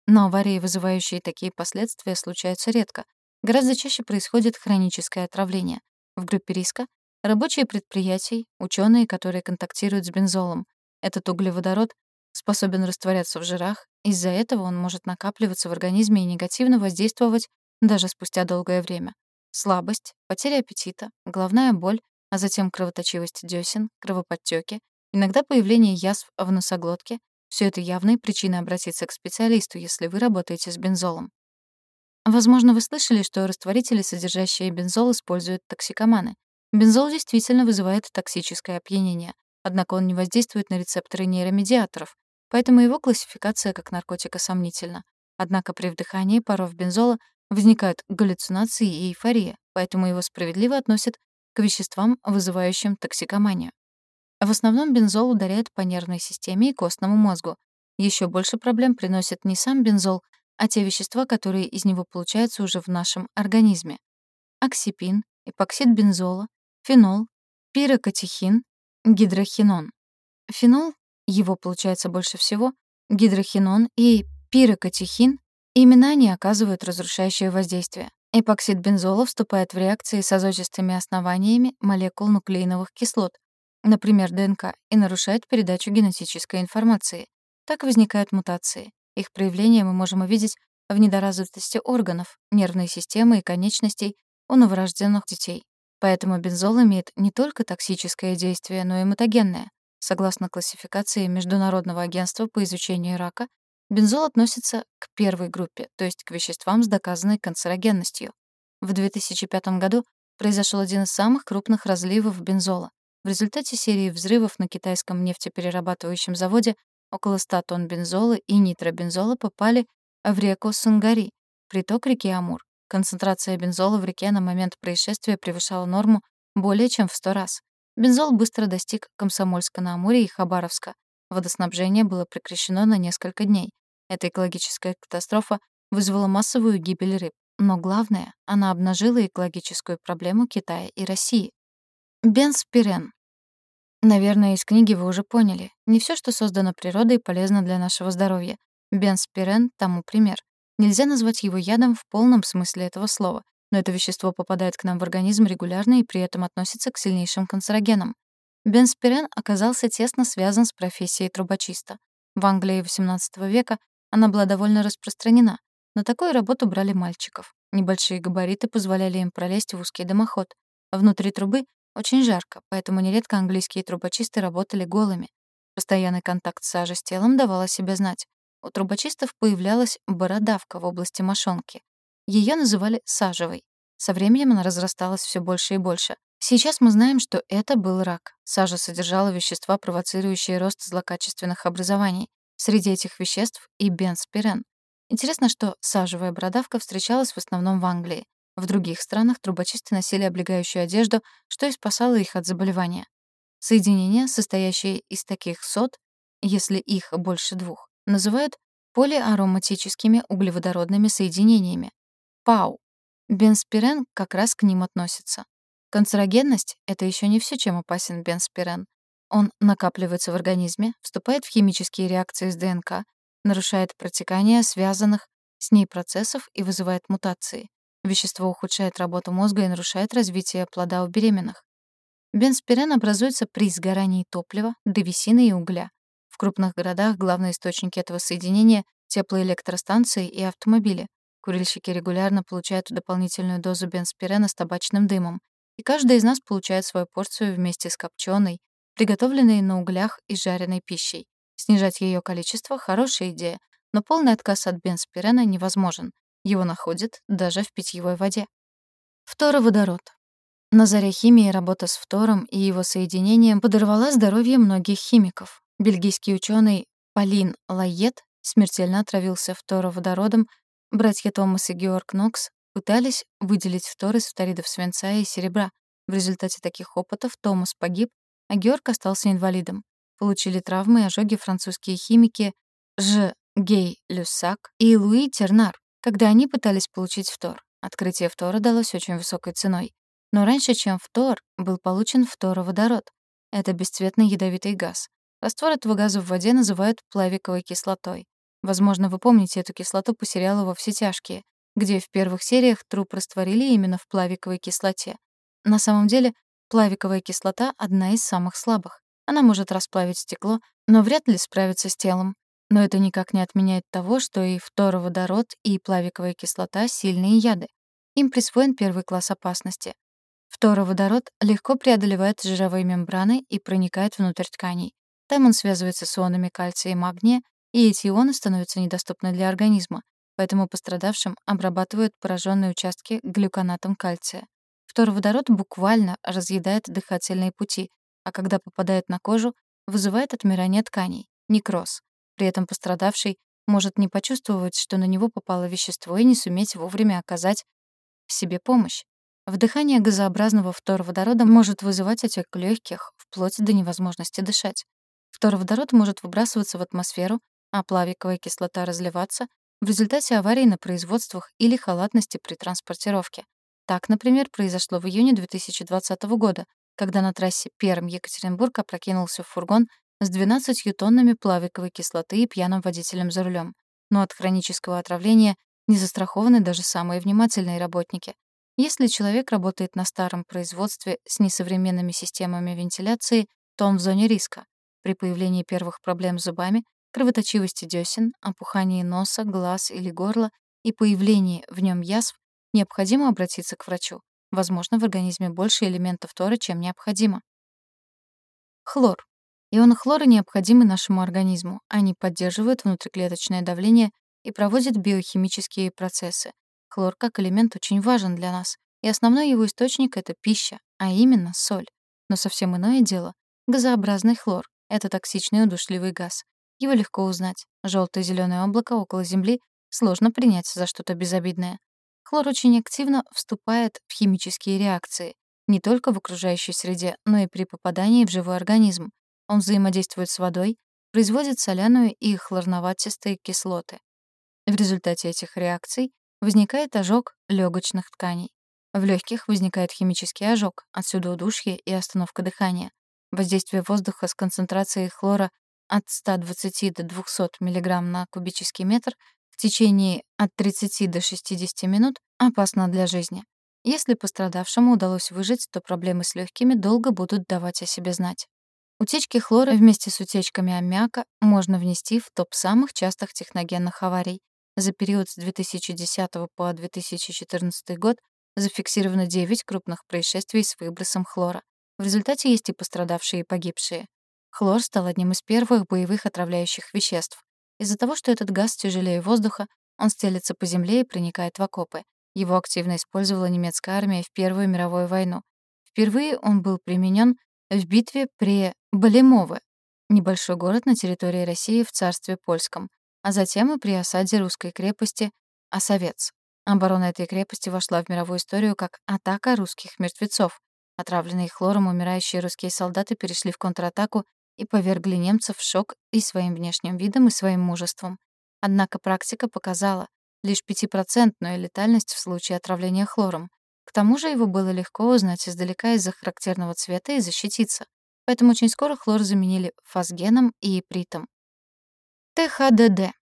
Но аварии, вызывающие такие последствия, случаются редко. Гораздо чаще происходит хроническое отравление. В группе риска — рабочие предприятий, ученые, которые контактируют с бензолом. Этот углеводород способен растворяться в жирах, из-за этого он может накапливаться в организме и негативно воздействовать даже спустя долгое время. Слабость, потеря аппетита, головная боль, а затем кровоточивость десен, кровоподтеки, иногда появление язв в носоглотке — все это явные причины обратиться к специалисту, если вы работаете с бензолом. Возможно, вы слышали, что растворители, содержащие бензол, используют токсикоманы. Бензол действительно вызывает токсическое опьянение, однако он не воздействует на рецепторы нейромедиаторов, поэтому его классификация как наркотика сомнительна. Однако при вдыхании паров бензола возникают галлюцинации и эйфория, поэтому его справедливо относят к веществам, вызывающим токсикоманию. В основном бензол ударяет по нервной системе и костному мозгу. Еще больше проблем приносит не сам бензол, а те вещества, которые из него получаются уже в нашем организме. Оксипин, эпоксид бензола, фенол, пирокатехин, гидрохинон. Фенол его получается больше всего, гидрохинон и пирокатехин, именно они оказывают разрушающее воздействие. Эпоксид бензола вступает в реакции с азотистыми основаниями молекул нуклеиновых кислот, например, ДНК, и нарушает передачу генетической информации. Так возникают мутации. Их проявление мы можем увидеть в недоразвитости органов, нервной системы и конечностей у новорожденных детей. Поэтому бензол имеет не только токсическое действие, но и мутагенное. Согласно классификации Международного агентства по изучению рака, бензол относится к первой группе, то есть к веществам с доказанной канцерогенностью. В 2005 году произошел один из самых крупных разливов бензола. В результате серии взрывов на китайском нефтеперерабатывающем заводе около 100 тонн бензола и нитробензола попали в реку Сунгари, приток реки Амур. Концентрация бензола в реке на момент происшествия превышала норму более чем в 100 раз. Бензол быстро достиг Комсомольска-на-Амуре и Хабаровска. Водоснабжение было прекращено на несколько дней. Эта экологическая катастрофа вызвала массовую гибель рыб. Но главное, она обнажила экологическую проблему Китая и России. Бенспирен Наверное, из книги вы уже поняли. Не все, что создано природой, полезно для нашего здоровья. Бенспирен тому пример. Нельзя назвать его ядом в полном смысле этого слова, но это вещество попадает к нам в организм регулярно и при этом относится к сильнейшим канцерогенам. Бенспирен оказался тесно связан с профессией трубочиста. В Англии XVIII века она была довольно распространена. На такую работу брали мальчиков. Небольшие габариты позволяли им пролезть в узкий дымоход. Внутри трубы очень жарко, поэтому нередко английские трубочисты работали голыми. Постоянный контакт сажи с телом давал о себе знать. У трубочистов появлялась бородавка в области мошонки. Ее называли сажевой. Со временем она разрасталась все больше и больше. Сейчас мы знаем, что это был рак. Сажа содержала вещества, провоцирующие рост злокачественных образований. Среди этих веществ и бенспирен. Интересно, что сажевая бородавка встречалась в основном в Англии. В других странах трубочисты носили облегающую одежду, что и спасало их от заболевания. Соединения, состоящие из таких сод, если их больше двух, называют полиароматическими углеводородными соединениями — ПАУ. Бенспирен как раз к ним относится. Канцерогенность — это еще не все, чем опасен бенспирен. Он накапливается в организме, вступает в химические реакции с ДНК, нарушает протекание связанных с ней процессов и вызывает мутации. Вещество ухудшает работу мозга и нарушает развитие плода у беременных. Бенспирен образуется при сгорании топлива, древесины и угля. В крупных городах главные источники этого соединения — теплоэлектростанции и автомобили. Курильщики регулярно получают дополнительную дозу бенспирена с табачным дымом, и каждый из нас получает свою порцию вместе с копченой, приготовленной на углях и жареной пищей. Снижать ее количество — хорошая идея, но полный отказ от бенспирена невозможен. Его находят даже в питьевой воде. Фтороводород. На заре химии работа с фтором и его соединением подорвала здоровье многих химиков. Бельгийский ученый Полин Лайет смертельно отравился фтороводородом. Братья Томас и Георг Нокс пытались выделить фтор из фторидов свинца и серебра. В результате таких опытов Томас погиб, а Георг остался инвалидом. Получили травмы и ожоги французские химики Ж. Гей Люссак и Луи Тернар, когда они пытались получить фтор. Открытие фтора далось очень высокой ценой. Но раньше, чем фтор, был получен фтороводород. Это бесцветный ядовитый газ. Раствор этого газа в воде называют плавиковой кислотой. Возможно, вы помните эту кислоту по сериалу «Во все тяжкие», где в первых сериях труп растворили именно в плавиковой кислоте. На самом деле, плавиковая кислота — одна из самых слабых. Она может расплавить стекло, но вряд ли справится с телом. Но это никак не отменяет того, что и фтороводород, и плавиковая кислота — сильные яды. Им присвоен первый класс опасности. Фтороводород легко преодолевает жировые мембраны и проникает внутрь тканей. Там он связывается с ионами кальция и магния, и эти ионы становятся недоступны для организма, поэтому пострадавшим обрабатывают пораженные участки глюконатом кальция. Фтороводород буквально разъедает дыхательные пути, а когда попадает на кожу, вызывает отмирание тканей, некроз. При этом пострадавший может не почувствовать, что на него попало вещество и не суметь вовремя оказать себе помощь. Вдыхание газообразного фторводорода может вызывать отек легких, вплоть до невозможности дышать. Фторводород может выбрасываться в атмосферу, а плавиковая кислота разливаться в результате аварий на производствах или халатности при транспортировке. Так, например, произошло в июне 2020 года, когда на трассе Перм-Екатеринбург опрокинулся фургон с 12 тоннами плавиковой кислоты и пьяным водителем за рулем. Но от хронического отравления не застрахованы даже самые внимательные работники. Если человек работает на старом производстве с несовременными системами вентиляции, то он в зоне риска. При появлении первых проблем с зубами, кровоточивости десен, опухании носа, глаз или горла и появлении в нем язв, необходимо обратиться к врачу. Возможно, в организме больше элементов тора, чем необходимо. Хлор. Ионы хлора необходимы нашему организму. Они поддерживают внутриклеточное давление и проводят биохимические процессы. Хлор как элемент очень важен для нас, и основной его источник — это пища, а именно соль. Но совсем иное дело — газообразный хлор. Это токсичный удушливый газ. Его легко узнать. Желтое зеленое облако около Земли сложно принять за что-то безобидное. Хлор очень активно вступает в химические реакции, не только в окружающей среде, но и при попадании в живой организм. Он взаимодействует с водой, производит соляную и хлорноватистые кислоты. В результате этих реакций возникает ожог легочных тканей. В легких возникает химический ожог, отсюда удушье и остановка дыхания. Воздействие воздуха с концентрацией хлора от 120 до 200 мг на кубический метр в течение от 30 до 60 минут опасно для жизни. Если пострадавшему удалось выжить, то проблемы с легкими долго будут давать о себе знать. Утечки хлора вместе с утечками аммиака можно внести в топ самых частых техногенных аварий. За период с 2010 по 2014 год зафиксировано 9 крупных происшествий с выбросом хлора. В результате есть и пострадавшие, и погибшие. Хлор стал одним из первых боевых отравляющих веществ. Из-за того, что этот газ тяжелее воздуха, он стелется по земле и проникает в окопы. Его активно использовала немецкая армия в Первую мировую войну. Впервые он был применен в битве при Балимове, небольшой город на территории России в царстве польском, а затем и при осаде русской крепости Осовец. Оборона этой крепости вошла в мировую историю как атака русских мертвецов. Отравленные хлором умирающие русские солдаты перешли в контратаку и повергли немцев в шок и своим внешним видом, и своим мужеством. Однако практика показала лишь пятипроцентную летальность в случае отравления хлором. К тому же его было легко узнать издалека из-за характерного цвета и защититься. Поэтому очень скоро хлор заменили фосгеном и ипритом. ТХДД.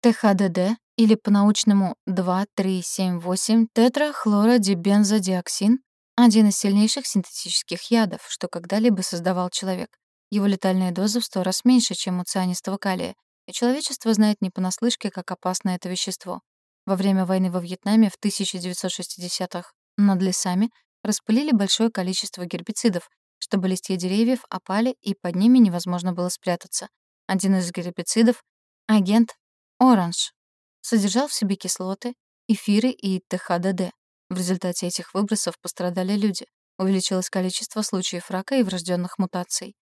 ТХДД или по-научному 2,3,7,8 тетрахлородибензодиоксин — один из сильнейших синтетических ядов, что когда-либо создавал человек. Его летальная доза в сто раз меньше, чем у цианистого калия, и человечество знает не понаслышке, как опасно это вещество. Во время войны во Вьетнаме в 1960-х над лесами распылили большое количество гербицидов, чтобы листья деревьев опали, и под ними невозможно было спрятаться. Один из гербицидов — агент «Оранж», содержал в себе кислоты, эфиры и ТХДД. В результате этих выбросов пострадали люди. Увеличилось количество случаев рака и врожденных мутаций.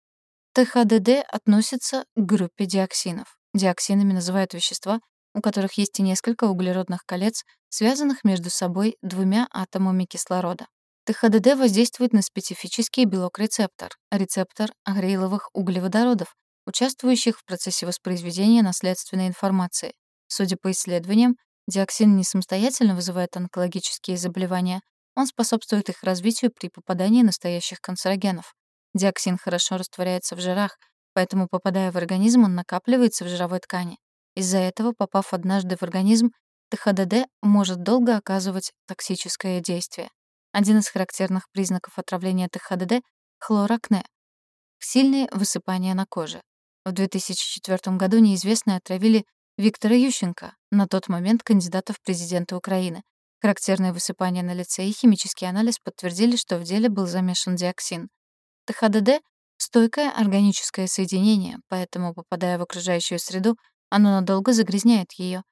ТХДД относится к группе диоксинов. Диоксинами называют вещества, у которых есть и несколько углеродных колец, связанных между собой двумя атомами кислорода. ТХДД воздействует на специфический белок-рецептор, рецептор агреиловых углеводородов, участвующих в процессе воспроизведения наследственной информации. Судя по исследованиям, диоксин не самостоятельно вызывает онкологические заболевания, он способствует их развитию при попадании настоящих канцерогенов. Диоксин хорошо растворяется в жирах, поэтому, попадая в организм, он накапливается в жировой ткани. Из-за этого, попав однажды в организм, ТХДД может долго оказывать токсическое действие. Один из характерных признаков отравления ТХДД — хлоракне — сильные высыпания на коже. В 2004 году неизвестные отравили Виктора Ющенко, на тот момент кандидата в президенты Украины. Характерные высыпания на лице и химический анализ подтвердили, что в деле был замешан диоксин. ТХДД — стойкое органическое соединение, поэтому, попадая в окружающую среду, оно надолго загрязняет ее.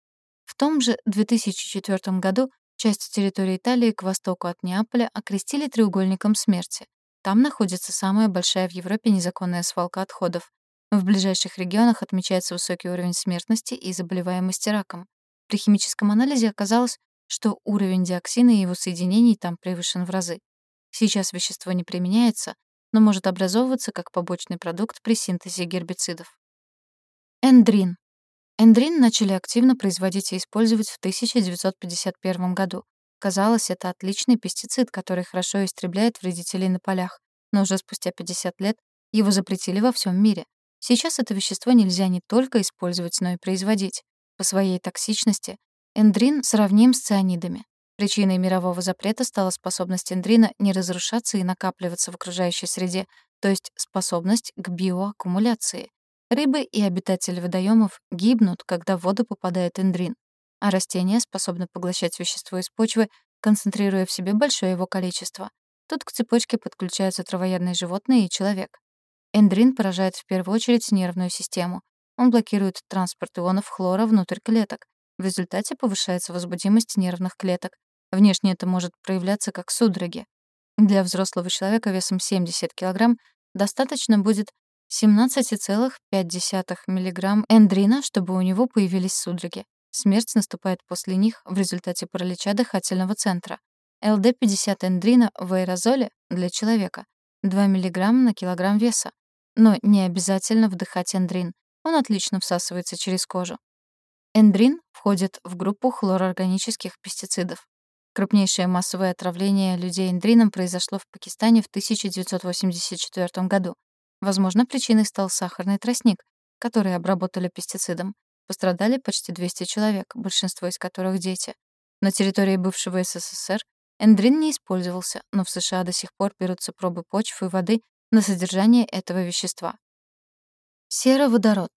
В том же 2004 году часть территории Италии к востоку от Неаполя окрестили треугольником смерти. Там находится самая большая в Европе незаконная свалка отходов. В ближайших регионах отмечается высокий уровень смертности и заболеваемости раком. При химическом анализе оказалось, что уровень диоксина и его соединений там превышен в разы. Сейчас вещество не применяется, но может образовываться как побочный продукт при синтезе гербицидов. Эндрин. Эндрин начали активно производить и использовать в 1951 году. Казалось, это отличный пестицид, который хорошо истребляет вредителей на полях. Но уже спустя 50 лет его запретили во всем мире. Сейчас это вещество нельзя не только использовать, но и производить. По своей токсичности эндрин сравним с цианидами. Причиной мирового запрета стала способность эндрина не разрушаться и накапливаться в окружающей среде, то есть способность к биоаккумуляции. Рыбы и обитатели водоемов гибнут, когда в воду попадает эндрин, а растения способны поглощать вещество из почвы, концентрируя в себе большое его количество. Тут к цепочке подключаются травоядные животные и человек. Эндрин поражает в первую очередь нервную систему. Он блокирует транспорт ионов хлора внутрь клеток. В результате повышается возбудимость нервных клеток, Внешне это может проявляться как судороги. Для взрослого человека весом 70 кг достаточно будет 17,5 мг эндрина, чтобы у него появились судороги. Смерть наступает после них в результате паралича дыхательного центра. ЛД-50 эндрина в аэрозоле для человека 2 мг на килограмм веса. Но не обязательно вдыхать эндрин. Он отлично всасывается через кожу. Эндрин входит в группу хлороорганических пестицидов. Крупнейшее массовое отравление людей эндрином произошло в Пакистане в 1984 году. Возможно, причиной стал сахарный тростник, который обработали пестицидом. Пострадали почти 200 человек, большинство из которых дети. На территории бывшего СССР эндрин не использовался, но в США до сих пор берутся пробы почвы и воды на содержание этого вещества. Сероводород.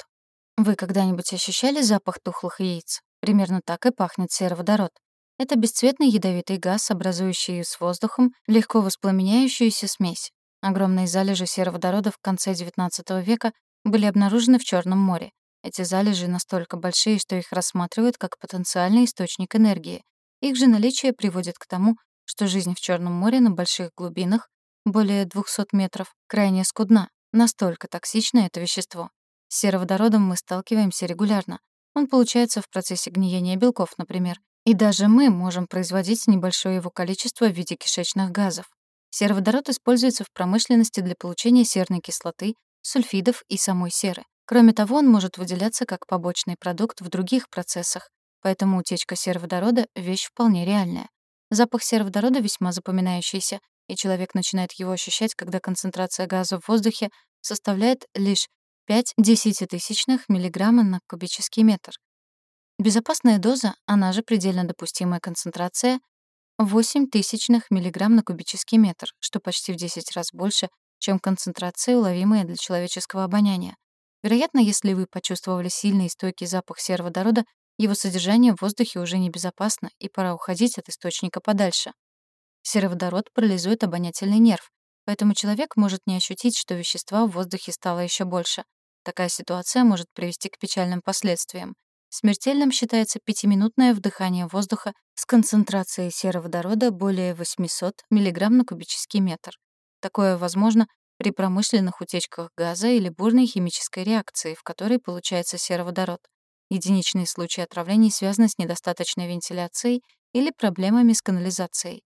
Вы когда-нибудь ощущали запах тухлых яиц? Примерно так и пахнет сероводород. Это бесцветный ядовитый газ, образующий с воздухом легко воспламеняющуюся смесь. Огромные залежи сероводорода в конце XIX века были обнаружены в Черном море. Эти залежи настолько большие, что их рассматривают как потенциальный источник энергии. Их же наличие приводит к тому, что жизнь в Черном море на больших глубинах, более 200 метров, крайне скудна. Настолько токсично это вещество. С сероводородом мы сталкиваемся регулярно. Он получается в процессе гниения белков, например. И даже мы можем производить небольшое его количество в виде кишечных газов. Сероводород используется в промышленности для получения серной кислоты, сульфидов и самой серы. Кроме того, он может выделяться как побочный продукт в других процессах, поэтому утечка сероводорода — вещь вполне реальная. Запах сероводорода весьма запоминающийся, и человек начинает его ощущать, когда концентрация газа в воздухе составляет лишь 5 десятитысячных миллиграмма на кубический метр. Безопасная доза, она же предельно допустимая концентрация, 8 тысячных миллиграмм на кубический метр, что почти в 10 раз больше, чем концентрация, уловимая для человеческого обоняния. Вероятно, если вы почувствовали сильный и стойкий запах сероводорода, его содержание в воздухе уже небезопасно, и пора уходить от источника подальше. Сероводород парализует обонятельный нерв, поэтому человек может не ощутить, что вещества в воздухе стало еще больше. Такая ситуация может привести к печальным последствиям. Смертельным считается пятиминутное вдыхание воздуха с концентрацией сероводорода более 800 мг на кубический метр. Такое возможно при промышленных утечках газа или бурной химической реакции, в которой получается сероводород. Единичные случаи отравлений связаны с недостаточной вентиляцией или проблемами с канализацией.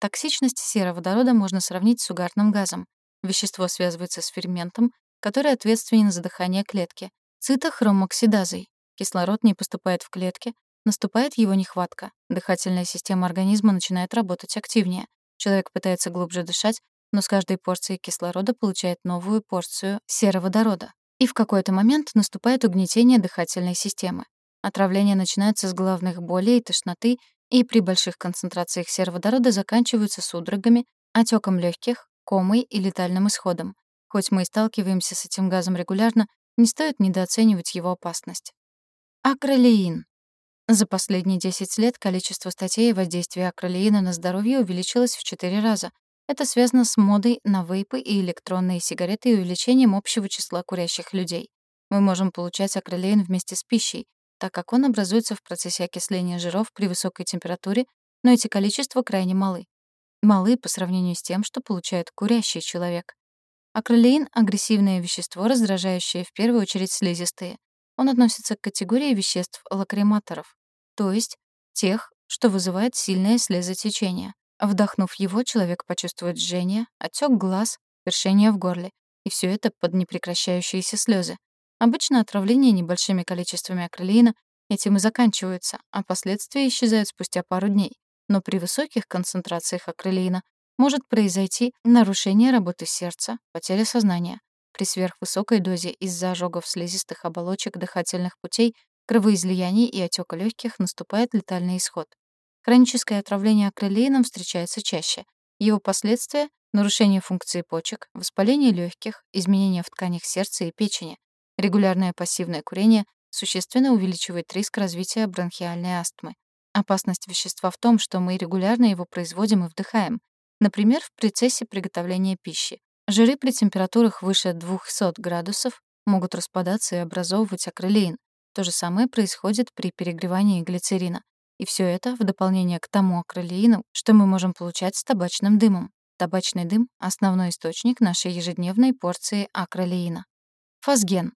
Токсичность сероводорода можно сравнить с угарным газом. Вещество связывается с ферментом, который ответственен за дыхание клетки, цитохромоксидазой. Кислород не поступает в клетки, наступает его нехватка. Дыхательная система организма начинает работать активнее. Человек пытается глубже дышать, но с каждой порцией кислорода получает новую порцию сероводорода. И в какой-то момент наступает угнетение дыхательной системы. Отравление начинается с головных болей и тошноты, и при больших концентрациях сероводорода заканчиваются судорогами, отеком легких, комой и летальным исходом. Хоть мы и сталкиваемся с этим газом регулярно, не стоит недооценивать его опасность. Акролеин. За последние 10 лет количество статей о воздействии акролеина на здоровье увеличилось в 4 раза, это связано с модой на вейпы и электронные сигареты и увеличением общего числа курящих людей. Мы можем получать акролеин вместе с пищей, так как он образуется в процессе окисления жиров при высокой температуре, но эти количества крайне малы. Малы по сравнению с тем, что получает курящий человек. Акролеин — агрессивное вещество, раздражающее в первую очередь слизистые. Он относится к категории веществ лакриматоров, то есть тех, что вызывает сильное слезотечение. Вдохнув его, человек почувствует жжение, отек глаз, першение в горле. И все это под непрекращающиеся слезы. Обычно отравление небольшими количествами акрилеина этим и заканчивается, а последствия исчезают спустя пару дней. Но при высоких концентрациях акрилеина может произойти нарушение работы сердца, потеря сознания. При сверхвысокой дозе из-за ожогов слизистых оболочек дыхательных путей, кровоизлияний и отека легких наступает летальный исход. Хроническое отравление акрилеином встречается чаще. Его последствия — нарушение функции почек, воспаление легких, изменения в тканях сердца и печени. Регулярное пассивное курение существенно увеличивает риск развития бронхиальной астмы. Опасность вещества в том, что мы регулярно его производим и вдыхаем. Например, в процессе приготовления пищи. Жиры при температурах выше 200 градусов могут распадаться и образовывать акрилеин. То же самое происходит при перегревании глицерина. И все это в дополнение к тому акролеину, что мы можем получать с табачным дымом. Табачный дым — основной источник нашей ежедневной порции акролеина. Фосген.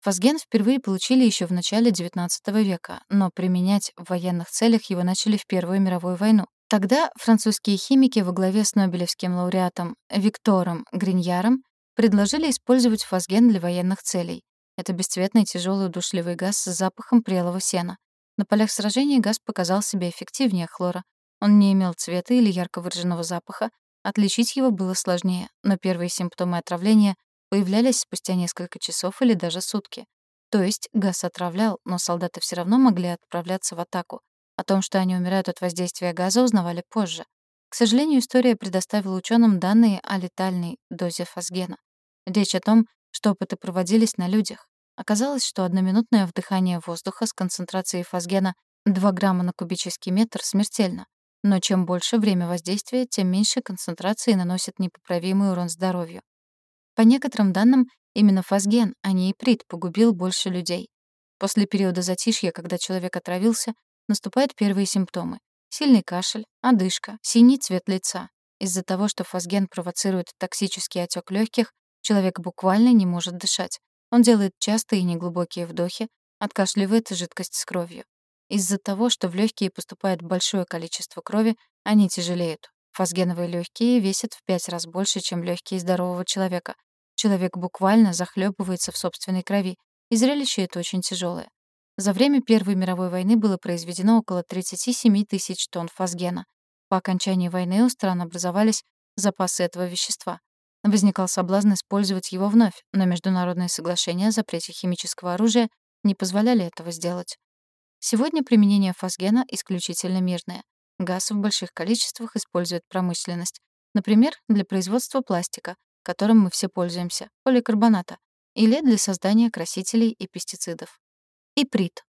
Фосген впервые получили еще в начале XIX века, но применять в военных целях его начали в Первую мировую войну. Тогда французские химики во главе с нобелевским лауреатом Виктором Гриньяром предложили использовать фосген для военных целей. Это бесцветный тяжелый удушливый газ с запахом прелого сена. На полях сражений газ показал себя эффективнее хлора. Он не имел цвета или ярко выраженного запаха, отличить его было сложнее, но первые симптомы отравления появлялись спустя несколько часов или даже сутки. То есть газ отравлял, но солдаты все равно могли отправляться в атаку. О том, что они умирают от воздействия газа, узнавали позже. К сожалению, история предоставила ученым данные о летальной дозе фосгена. Речь о том, что опыты проводились на людях. Оказалось, что одноминутное вдыхание воздуха с концентрацией фосгена 2 грамма на кубический метр смертельно. Но чем больше время воздействия, тем меньше концентрации наносит непоправимый урон здоровью. По некоторым данным, именно фосген, а не иприт, погубил больше людей. После периода затишья, когда человек отравился, наступают первые симптомы. Сильный кашель, одышка, синий цвет лица. Из-за того, что фосген провоцирует токсический отек легких, человек буквально не может дышать. Он делает частые и неглубокие вдохи, откашливает жидкость с кровью. Из-за того, что в легкие поступает большое количество крови, они тяжелеют. Фосгеновые легкие весят в пять раз больше, чем легкие здорового человека. Человек буквально захлебывается в собственной крови, и зрелище это очень тяжелое. За время Первой мировой войны было произведено около 37 тысяч тонн фосгена. По окончании войны у стран образовались запасы этого вещества. Возникал соблазн использовать его вновь, но международные соглашения о запрете химического оружия не позволяли этого сделать. Сегодня применение фосгена исключительно мирное. Газ в больших количествах использует промышленность. Например, для производства пластика, которым мы все пользуемся, поликарбоната, или для создания красителей и пестицидов. Иприт.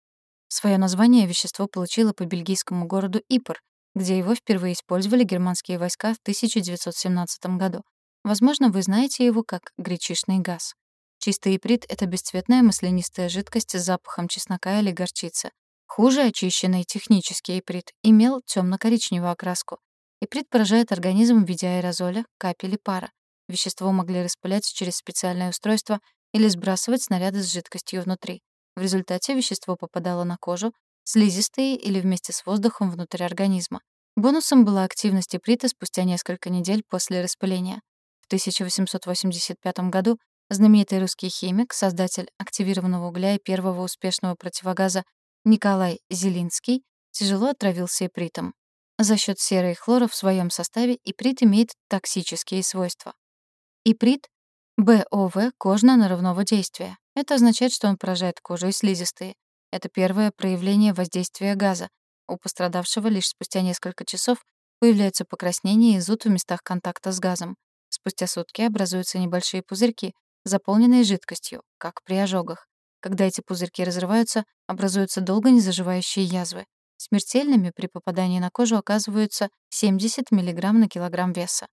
Своё название вещество получило по бельгийскому городу Ипр, где его впервые использовали германские войска в 1917 году. Возможно, вы знаете его как гречишный газ. Чистый иприт — это бесцветная маслянистая жидкость с запахом чеснока или горчицы. Хуже очищенный технический иприт имел темно-коричневую окраску. Иприт поражает организм в виде аэрозоля, капель и пара. Вещество могли распылять через специальное устройство или сбрасывать снаряды с жидкостью внутри. В результате вещество попадало на кожу, слизистые или вместе с воздухом внутрь организма. Бонусом была активность иприта спустя несколько недель после распыления. В 1885 году знаменитый русский химик, создатель активированного угля и первого успешного противогаза Николай Зелинский тяжело отравился ипритом. За счет серы и хлора в своем составе иприт имеет токсические свойства. Иприт БОВ кожно-нарывного действия. Это означает, что он поражает кожу и слизистые. Это первое проявление воздействия газа. У пострадавшего лишь спустя несколько часов появляются покраснения и зуд в местах контакта с газом. Спустя сутки образуются небольшие пузырьки, заполненные жидкостью, как при ожогах. Когда эти пузырьки разрываются, образуются долго незаживающие язвы. Смертельными при попадании на кожу оказываются 70 мг на килограмм веса.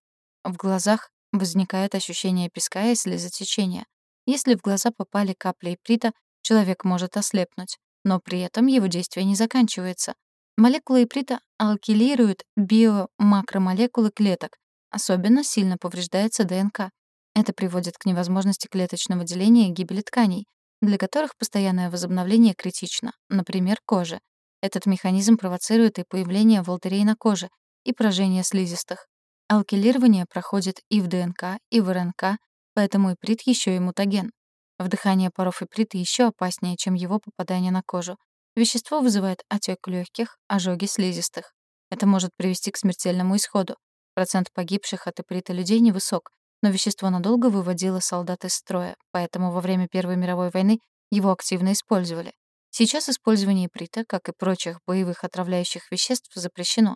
В глазах возникает ощущение песка и слезотечения. Если в глаза попали капли иприта, человек может ослепнуть, но при этом его действие не заканчивается. Молекулы иприта алкилируют биомакромолекулы клеток, особенно сильно повреждается ДНК. Это приводит к невозможности клеточного деления и гибели тканей, для которых постоянное возобновление критично, например, кожи. Этот механизм провоцирует и появление волдырей на коже, и поражение слизистых. Алкилирование проходит и в ДНК, и в РНК, поэтому иприт еще и мутаген. Вдыхание паров иприта еще опаснее, чем его попадание на кожу. Вещество вызывает отек легких, ожоги слизистых. Это может привести к смертельному исходу. Процент погибших от иприта людей невысок, но вещество надолго выводило солдат из строя, поэтому во время Первой мировой войны его активно использовали. Сейчас использование иприта, как и прочих боевых отравляющих веществ, запрещено.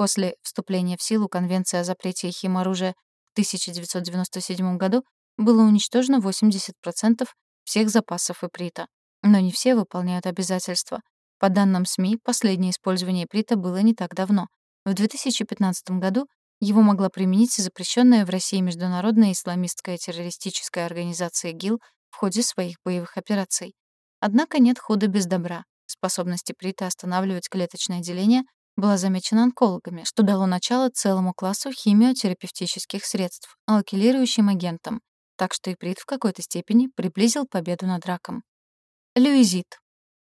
После вступления в силу Конвенции о запрете химоружия в 1997 году было уничтожено 80% всех запасов иприта. Но не все выполняют обязательства. По данным СМИ, последнее использование иприта было не так давно. В 2015 году его могла применить запрещенная в России международная исламистская террористическая организация ГИЛ в ходе своих боевых операций. Однако нет худа без добра. Способность иприта останавливать клеточное деление была замечена онкологами, что дало начало целому классу химиотерапевтических средств, алкилирующим агентам, так что иприт в какой-то степени приблизил победу над раком. Люизит.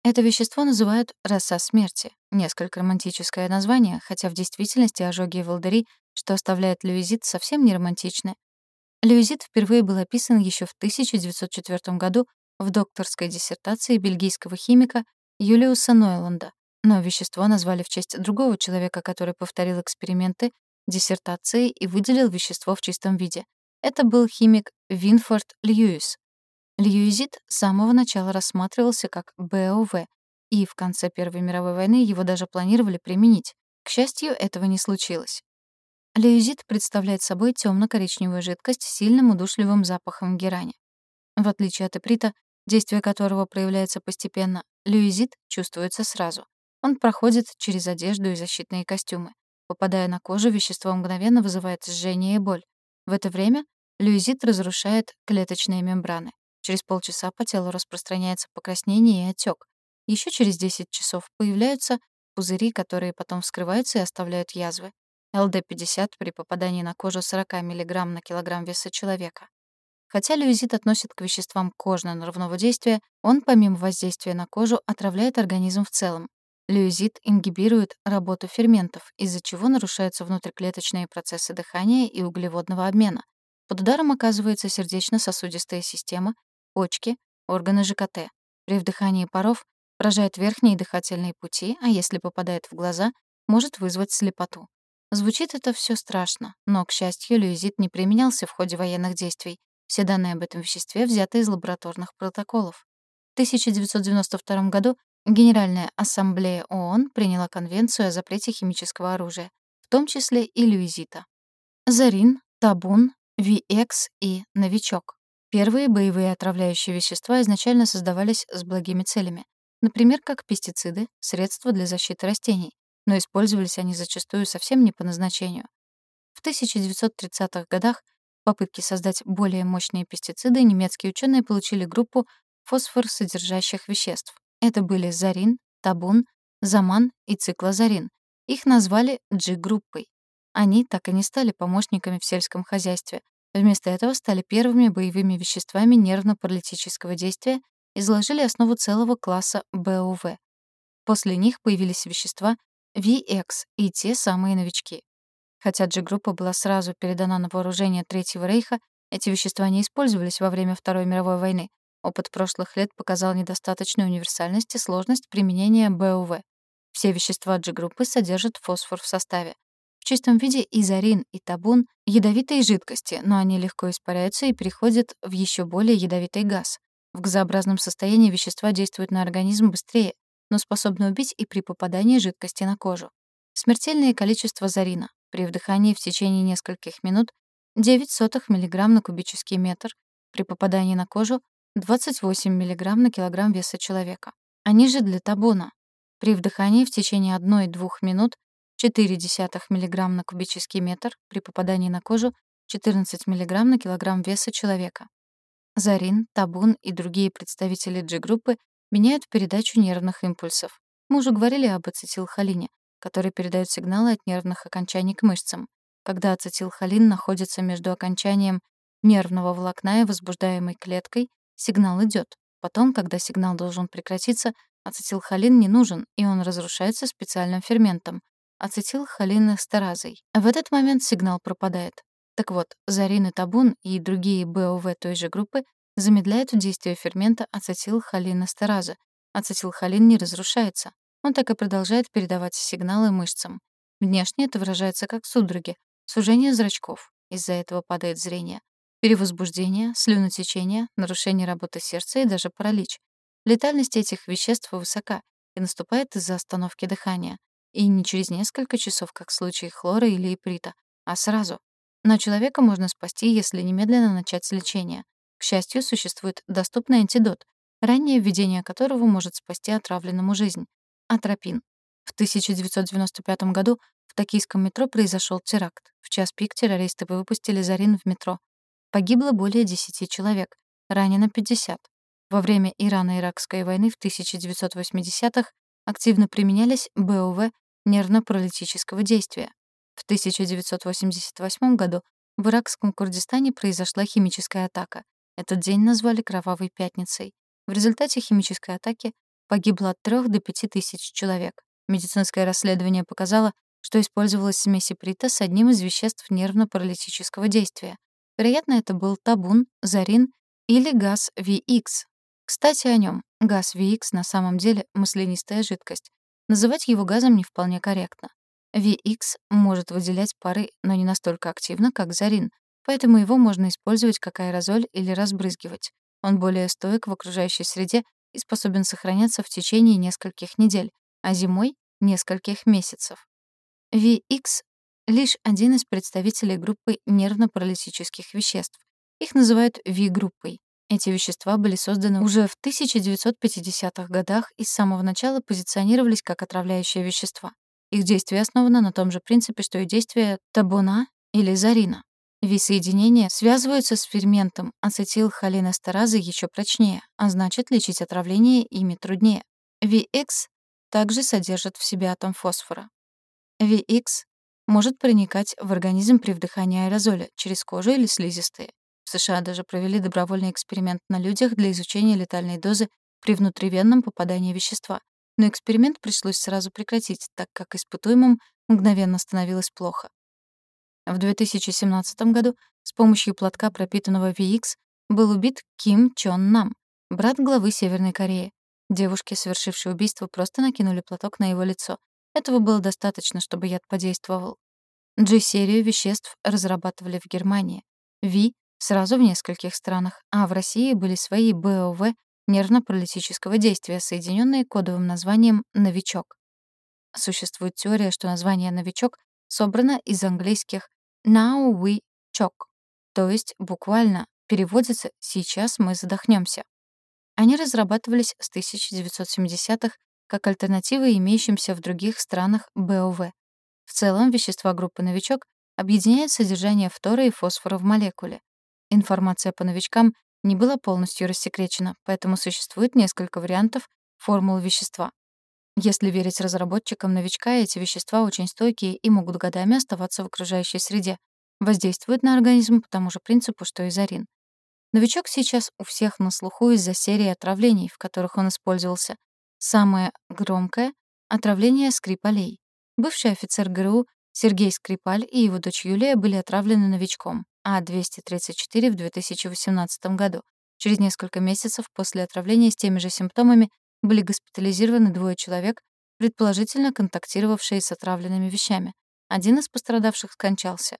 Это вещество называют «роса смерти». Несколько романтическое название, хотя в действительности ожоги и волдыри, что оставляет люизит, совсем не романтичны. Люизит впервые был описан еще в 1904 году в докторской диссертации бельгийского химика Юлиуса Нойланда, но вещество назвали в честь другого человека, который повторил эксперименты, диссертации и выделил вещество в чистом виде. Это был химик Винфорд Льюис. Льюизит с самого начала рассматривался как БОВ, и в конце Первой мировой войны его даже планировали применить. К счастью, этого не случилось. Льюизит представляет собой темно-коричневую жидкость с сильным удушливым запахом герани. В отличие от иприта, действие которого проявляется постепенно, люизит чувствуется сразу. Он проходит через одежду и защитные костюмы. Попадая на кожу, вещество мгновенно вызывает жжение и боль. В это время люизит разрушает клеточные мембраны. Через полчаса по телу распространяется покраснение и отек. Еще через 10 часов появляются пузыри, которые потом вскрываются и оставляют язвы. ЛД-50 при попадании на кожу 40 мг на килограмм веса человека. Хотя люизит относит к веществам кожно-нервного действия, он, помимо воздействия на кожу, отравляет организм в целом. Люизит ингибирует работу ферментов, из-за чего нарушаются внутриклеточные процессы дыхания и углеводного обмена. Под ударом оказывается сердечно-сосудистая система, почки, органы ЖКТ. При вдыхании паров поражает верхние дыхательные пути, а если попадает в глаза, может вызвать слепоту. Звучит это все страшно, но, к счастью, люизит не применялся в ходе военных действий, все данные об этом веществе взяты из лабораторных протоколов. В 1992 году Генеральная ассамблея ООН приняла Конвенцию о запрете химического оружия, в том числе и люизита. Зарин, табун, VX и новичок. Первые боевые отравляющие вещества изначально создавались с благими целями, например, как пестициды, средства для защиты растений, но использовались они зачастую совсем не по назначению. В 1930-х годах попытке создать более мощные пестициды немецкие ученые получили группу фосфор-содержащих веществ. Это были зарин, табун, заман и циклозарин. Их назвали G-группой. Они так и не стали помощниками в сельском хозяйстве. Вместо этого стали первыми боевыми веществами нервно-паралитического действия и заложили основу целого класса БУВ. После них появились вещества VX и те самые новички. Хотя G-группа была сразу передана на вооружение Третьего рейха, эти вещества не использовались во время Второй мировой войны. Опыт прошлых лет показал недостаточную универсальность и сложность применения БУВ. Все вещества G-группы содержат фосфор в составе. В чистом виде изарин и табун — ядовитые жидкости, но они легко испаряются и переходят в еще более ядовитый газ. В газообразном состоянии вещества действуют на организм быстрее, но способны убить и при попадании жидкости на кожу. Смертельное количество зарина при вдыхании в течение нескольких минут 9 сотых мг на кубический метр, при попадании на кожу 28 мг на килограмм веса человека. Они же для табуна. При вдыхании в течение 1-2 минут 0,4 мг на кубический метр, при попадании на кожу 14 мг на килограмм веса человека. Зарин, табун и другие представители G-группы меняют передачу нервных импульсов. Мы уже говорили об ацетилхолине который передает сигналы от нервных окончаний к мышцам. Когда ацетилхолин находится между окончанием нервного волокна и возбуждаемой клеткой, сигнал идет. Потом, когда сигнал должен прекратиться, ацетилхолин не нужен, и он разрушается специальным ферментом — ацетилхолинэстеразой. В этот момент сигнал пропадает. Так вот, зарин и табун и другие БОВ той же группы замедляют действие фермента ацетилхолинэстеразы. Ацетилхолин не разрушается, он так и продолжает передавать сигналы мышцам. Внешне это выражается как судороги, сужение зрачков. Из-за этого падает зрение. Перевозбуждение, слюнотечение, нарушение работы сердца и даже паралич. Летальность этих веществ высока и наступает из-за остановки дыхания. И не через несколько часов, как в случае хлора или иприта, а сразу. Но человека можно спасти, если немедленно начать лечение. К счастью, существует доступный антидот, раннее введение которого может спасти отравленному жизнь. Атропин. В 1995 году в токийском метро произошел теракт. В час пик террористы выпустили Зарин в метро. Погибло более 10 человек, ранено 50. Во время Ирано-Иракской войны в 1980-х активно применялись БОВ нервно-паралитического действия. В 1988 году в иракском Курдистане произошла химическая атака. Этот день назвали «Кровавой пятницей». В результате химической атаки Погибло от 3 до 5 тысяч человек. Медицинское расследование показало, что использовалась смесь иприта с одним из веществ нервно-паралитического действия. Вероятно, это был табун, зарин или газ VX. Кстати, о нем. Газ VX на самом деле маслянистая жидкость. Называть его газом не вполне корректно. VX может выделять пары, но не настолько активно, как зарин, поэтому его можно использовать как аэрозоль или разбрызгивать. Он более стоек в окружающей среде и способен сохраняться в течение нескольких недель, а зимой — нескольких месяцев. VX — лишь один из представителей группы нервно-паралитических веществ. Их называют V-группой. Эти вещества были созданы уже в 1950-х годах и с самого начала позиционировались как отравляющие вещества. Их действие основано на том же принципе, что и действие табуна или зарина. Ви-соединения связываются с ферментом ацетилхолинестеразы еще прочнее, а значит, лечить отравление ими труднее. VX также содержит в себе атом фосфора. VX может проникать в организм при вдыхании аэрозоля через кожу или слизистые. В США даже провели добровольный эксперимент на людях для изучения летальной дозы при внутривенном попадании вещества. Но эксперимент пришлось сразу прекратить, так как испытуемым мгновенно становилось плохо. В 2017 году с помощью платка, пропитанного VX, был убит Ким Чон Нам, брат главы Северной Кореи. Девушки, совершившие убийство, просто накинули платок на его лицо. Этого было достаточно, чтобы яд подействовал. G-серию веществ разрабатывали в Германии. V сразу в нескольких странах, а в России были свои БОВ нервно-паралитического действия, соединенные кодовым названием «новичок». Существует теория, что название «новичок» собрано из английских «now we choke», то есть буквально переводится «сейчас мы задохнемся». Они разрабатывались с 1970-х как альтернативы имеющимся в других странах БОВ. В целом вещества группы «Новичок» объединяют содержание фтора и фосфора в молекуле. Информация по новичкам не была полностью рассекречена, поэтому существует несколько вариантов формул вещества. Если верить разработчикам новичка, эти вещества очень стойкие и могут годами оставаться в окружающей среде. Воздействуют на организм по тому же принципу, что и зарин. Новичок сейчас у всех на слуху из-за серии отравлений, в которых он использовался. Самое громкое — отравление Скрипалей. Бывший офицер ГРУ Сергей Скрипаль и его дочь Юлия были отравлены новичком, а 234 в 2018 году. Через несколько месяцев после отравления с теми же симптомами были госпитализированы двое человек, предположительно контактировавшие с отравленными вещами. Один из пострадавших скончался.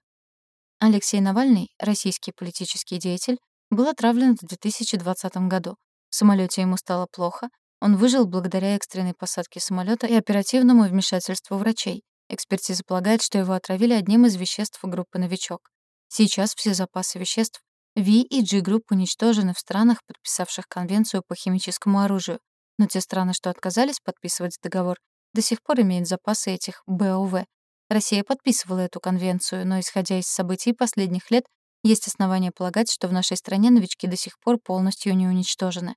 Алексей Навальный, российский политический деятель, был отравлен в 2020 году. В самолете ему стало плохо. Он выжил благодаря экстренной посадке самолета и оперативному вмешательству врачей. Экспертиза полагает, что его отравили одним из веществ группы «Новичок». Сейчас все запасы веществ V и G групп уничтожены в странах, подписавших Конвенцию по химическому оружию, но те страны, что отказались подписывать договор, до сих пор имеют запасы этих БОВ. Россия подписывала эту конвенцию, но, исходя из событий последних лет, есть основания полагать, что в нашей стране новички до сих пор полностью не уничтожены.